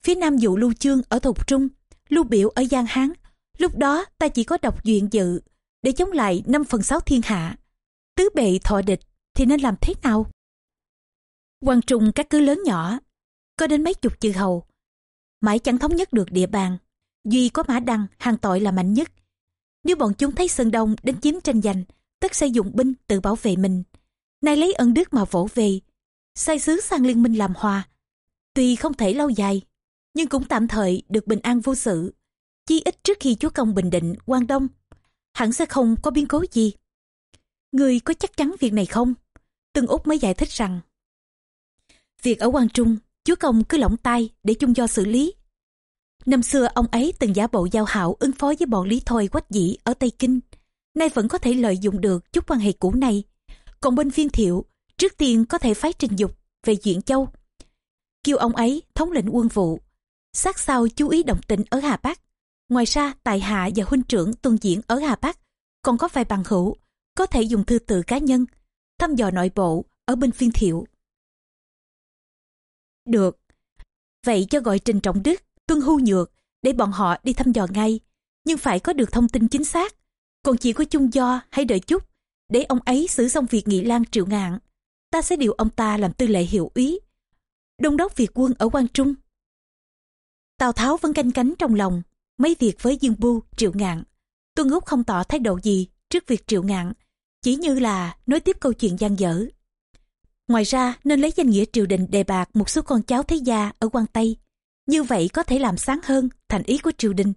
phía nam dụ Lưu Chương ở Thục Trung, Lưu Biểu ở Giang Hán, lúc đó ta chỉ có độc duyện dự để chống lại 5 phần 6 thiên hạ. Tứ bệ thọ địch thì nên làm thế nào? Quan trung các cứ lớn nhỏ, có đến mấy chục chư hầu, mãi chẳng thống nhất được địa bàn. Duy có Mã Đăng, hàng tội là mạnh nhất. Nếu bọn chúng thấy Sơn Đông đến chiếm tranh giành, tất sẽ dụng binh tự bảo vệ mình. Nay lấy ân đức mà vỗ về, sai sứ sang liên minh làm hòa. Tuy không thể lâu dài, nhưng cũng tạm thời được bình an vô sự. Chi ít trước khi chúa công bình định, quan đông, hẳn sẽ không có biến cố gì. Người có chắc chắn việc này không? Từng Úc mới giải thích rằng Việc ở quan Trung, chúa công cứ lỏng tay để chung do xử lý. Năm xưa ông ấy từng giả bộ giao hảo ứng phó với bọn Lý Thôi quách dĩ ở Tây Kinh. Nay vẫn có thể lợi dụng được chút quan hệ cũ này. Còn bên viên thiệu, trước tiên có thể phái trình dục về diễn Châu. Kêu ông ấy thống lĩnh quân vụ. Sát sao chú ý động tĩnh ở Hà Bắc. Ngoài ra, Tài Hạ và huynh trưởng tuân diễn ở Hà Bắc còn có vài bằng hữu, có thể dùng thư tự cá nhân, thăm dò nội bộ ở bên phiên thiệu. Được. Vậy cho gọi Trình Trọng Đức, Tuân Hưu Nhược để bọn họ đi thăm dò ngay, nhưng phải có được thông tin chính xác. Còn chỉ có chung do hay đợi chút, để ông ấy xử xong việc nghị lan triệu ngạn. Ta sẽ điều ông ta làm tư lệ hiệu úy. Đông đốc Việt quân ở quan Trung. Tào Tháo vẫn canh cánh trong lòng, mấy việc với Dương Bu, triệu ngạn. Tuân Úc không tỏ thái độ gì trước việc triệu ngạn, chỉ như là nói tiếp câu chuyện gian dở. Ngoài ra nên lấy danh nghĩa triều đình đề bạc một số con cháu thế gia ở quan Tây. Như vậy có thể làm sáng hơn thành ý của triều đình.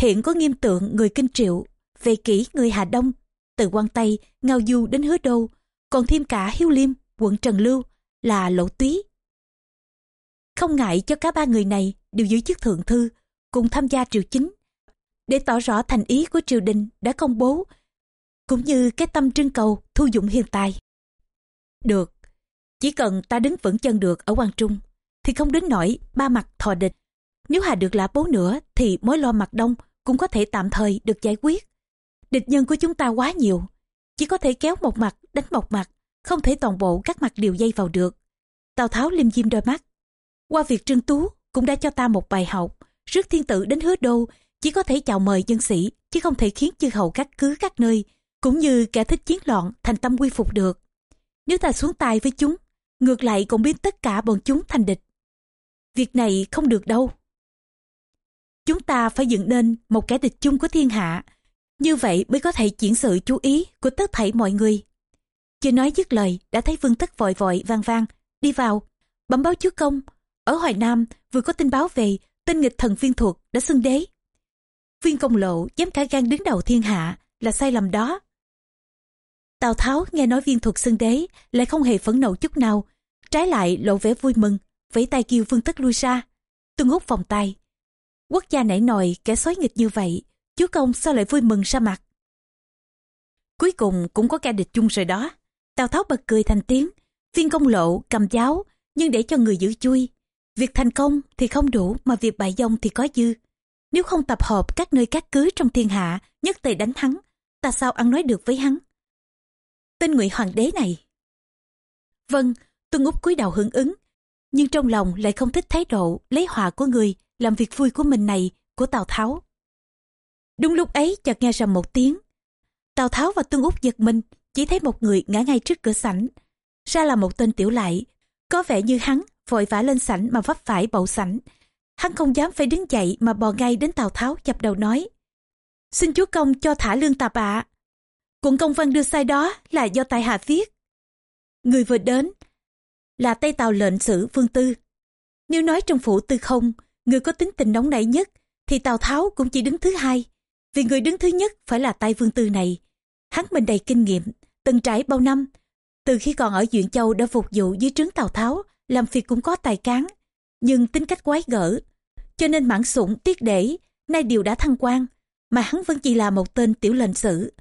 Hiện có nghiêm tượng người kinh triệu, về kỹ người Hà Đông, từ quan Tây, Ngao Du đến Hứa Đô, còn thêm cả Hiếu Liêm, quận Trần Lưu là Lỗ Túy. Không ngại cho cả ba người này đều giữ chức thượng thư, cùng tham gia triều chính, để tỏ rõ thành ý của triều đình đã công bố, cũng như cái tâm trưng cầu thu dụng hiện tại. Được, chỉ cần ta đứng vững chân được ở quan Trung, thì không đến nổi ba mặt thò địch. Nếu hà được lã bố nữa thì mối lo mặt đông cũng có thể tạm thời được giải quyết. Địch nhân của chúng ta quá nhiều, chỉ có thể kéo một mặt đánh một mặt, không thể toàn bộ các mặt đều dây vào được. Tào Tháo liêm diêm đôi mắt. Qua việc Trương Tú cũng đã cho ta một bài học, rước thiên tử đến hứa đô chỉ có thể chào mời dân sĩ, chứ không thể khiến chư hầu các cứ các nơi, cũng như kẻ thích chiến loạn thành tâm quy phục được. Nếu ta xuống tay với chúng, ngược lại cũng biến tất cả bọn chúng thành địch. Việc này không được đâu. Chúng ta phải dựng nên một kẻ địch chung của thiên hạ, như vậy mới có thể chuyển sự chú ý của tất thảy mọi người. Chưa nói dứt lời, đã thấy Vương Tất vội vội vang vang, đi vào, bấm báo chúa công. Ở Hoài Nam vừa có tin báo về tên nghịch thần viên thuật đã xưng đế. Viên công lộ dám cả gan đứng đầu thiên hạ là sai lầm đó. Tào Tháo nghe nói viên thuật xưng đế lại không hề phẫn nộ chút nào, trái lại lộ vẻ vui mừng, vẫy tay kêu Vương Tất lui ra. Tương hút vòng tay. Quốc gia nảy nòi kẻ xói nghịch như vậy, chúa công sao lại vui mừng ra mặt. Cuối cùng cũng có kẻ địch chung rồi đó. Tào Tháo bật cười thành tiếng, viên công lộ cầm giáo, nhưng để cho người giữ chui. Việc thành công thì không đủ mà việc bại dông thì có dư. Nếu không tập hợp các nơi các cứ trong thiên hạ, nhất tề đánh hắn, ta sao ăn nói được với hắn. Tên ngụy hoàng đế này. Vâng, Tuân Úc cúi đầu hưởng ứng, nhưng trong lòng lại không thích thái độ lấy hòa của người làm việc vui của mình này của Tào Tháo. Đúng lúc ấy chợt nghe rầm một tiếng. Tào Tháo và tương Úc giật mình, chỉ thấy một người ngã ngay trước cửa sảnh. Ra là một tên tiểu lại, có vẻ như hắn vội vã lên sảnh mà vấp phải bậu sảnh. Hắn không dám phải đứng dậy mà bò ngay đến Tào Tháo chập đầu nói. Xin chúa công cho thả lương tạp ạ. Cuộn công văn đưa sai đó là do tài hạ viết. Người vừa đến là Tây Tào lệnh sử Vương Tư. Nếu nói trong phủ tư không, người có tính tình nóng nảy nhất, thì Tào Tháo cũng chỉ đứng thứ hai. Vì người đứng thứ nhất phải là tay Vương Tư này. Hắn mình đầy kinh nghiệm, từng trải bao năm. Từ khi còn ở Duyện Châu đã phục vụ dưới trướng Tào Tháo, làm việc cũng có tài cán, nhưng tính cách quái gở. Cho nên mãn sủng tiết để, nay điều đã thăng quan, mà hắn vẫn chỉ là một tên tiểu lệnh sử.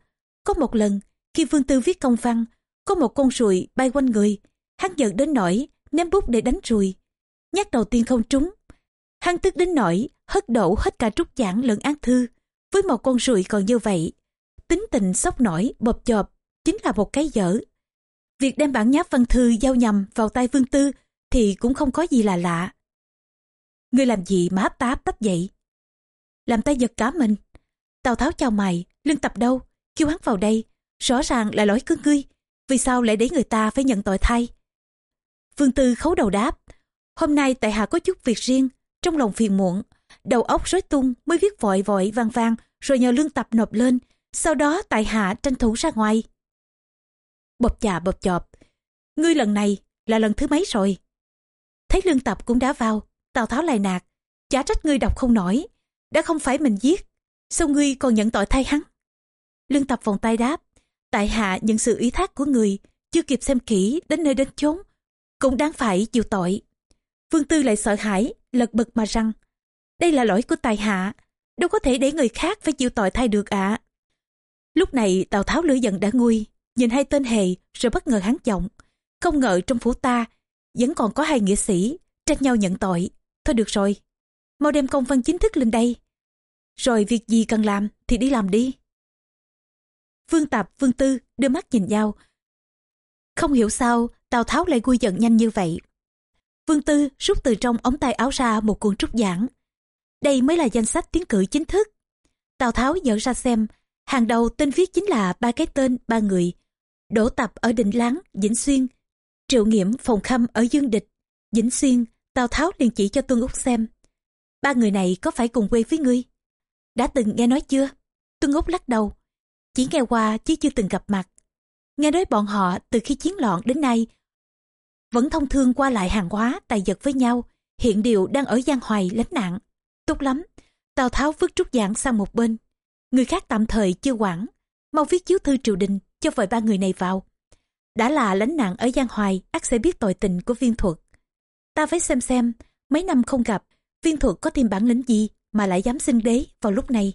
Có một lần, khi Vương Tư viết công văn, có một con ruồi bay quanh người, hắn giận đến nỗi ném bút để đánh ruồi. Nhắc đầu tiên không trúng, hắn tức đến nỗi hất đổ hết cả trúc giảng lẫn án thư. Với một con ruồi còn như vậy, tính tình sốc nổi, bộp chộp chính là một cái dở. Việc đem bản nháp văn thư giao nhầm vào tay Vương Tư thì cũng không có gì là lạ. Ngươi làm gì mà hấp táp tấp dậy? Làm tay giật cá mình. Tào Tháo chào mày, lương tập đâu? Kêu hắn vào đây. Rõ ràng là lỗi của ngươi. Vì sao lại để người ta phải nhận tội thay? Vương Tư khấu đầu đáp. Hôm nay tại hạ có chút việc riêng, trong lòng phiền muộn. Đầu óc rối tung mới viết vội vội vang vang rồi nhờ lương tập nộp lên. Sau đó tại hạ tranh thủ ra ngoài. Bộp chà bộp chọp. Ngươi lần này là lần thứ mấy rồi? Thấy lương tập cũng đã vào, Tào Tháo lại nạt. Chả trách ngươi đọc không nổi. Đã không phải mình giết. Sao ngươi còn nhận tội thay hắn? Lương tập vòng tay đáp. Tại hạ nhận sự ý thác của người, chưa kịp xem kỹ đến nơi đến chốn. Cũng đáng phải chịu tội. Vương Tư lại sợ hãi, lật bực mà rằng. Đây là lỗi của tài hạ. Đâu có thể để người khác phải chịu tội thay được ạ. Lúc này Tào Tháo lửa giận đã nguôi, nhìn hai tên hề rồi bất ngờ hắn giọng. Không ngờ trong phủ ta vẫn còn có hai nghĩa sĩ tranh nhau nhận tội. Thôi được rồi, mau đem công văn chính thức lên đây. Rồi việc gì cần làm thì đi làm đi. Vương Tạp, Vương Tư đưa mắt nhìn nhau. Không hiểu sao Tào Tháo lại vui giận nhanh như vậy. Vương Tư rút từ trong ống tay áo ra một cuốn trúc giảng. Đây mới là danh sách tiến cử chính thức. Tào Tháo dở ra xem, hàng đầu tên viết chính là ba cái tên ba người. Đỗ Tập ở Định Láng, Vĩnh Xuyên, Triệu Nghiễm, Phòng Khâm ở Dương Địch, Vĩnh Xuyên, Tào Tháo liền chỉ cho Tuân Úc xem. Ba người này có phải cùng quê với ngươi? Đã từng nghe nói chưa? Tuân Úc lắc đầu. Chỉ nghe qua chứ chưa từng gặp mặt. Nghe nói bọn họ từ khi chiến loạn đến nay vẫn thông thương qua lại hàng hóa tài vật với nhau hiện đều đang ở giang hoài lánh nạn tốt lắm tào tháo vứt trúc giảng sang một bên người khác tạm thời chưa quản mau viết chiếu thư triều đình cho vợ ba người này vào đã là lánh nạn ở Giang Hoài, ác sẽ biết tội tình của viên thuật. Ta phải xem xem, mấy năm không gặp, viên thuật có thêm bản lĩnh gì mà lại dám xưng đế vào lúc này.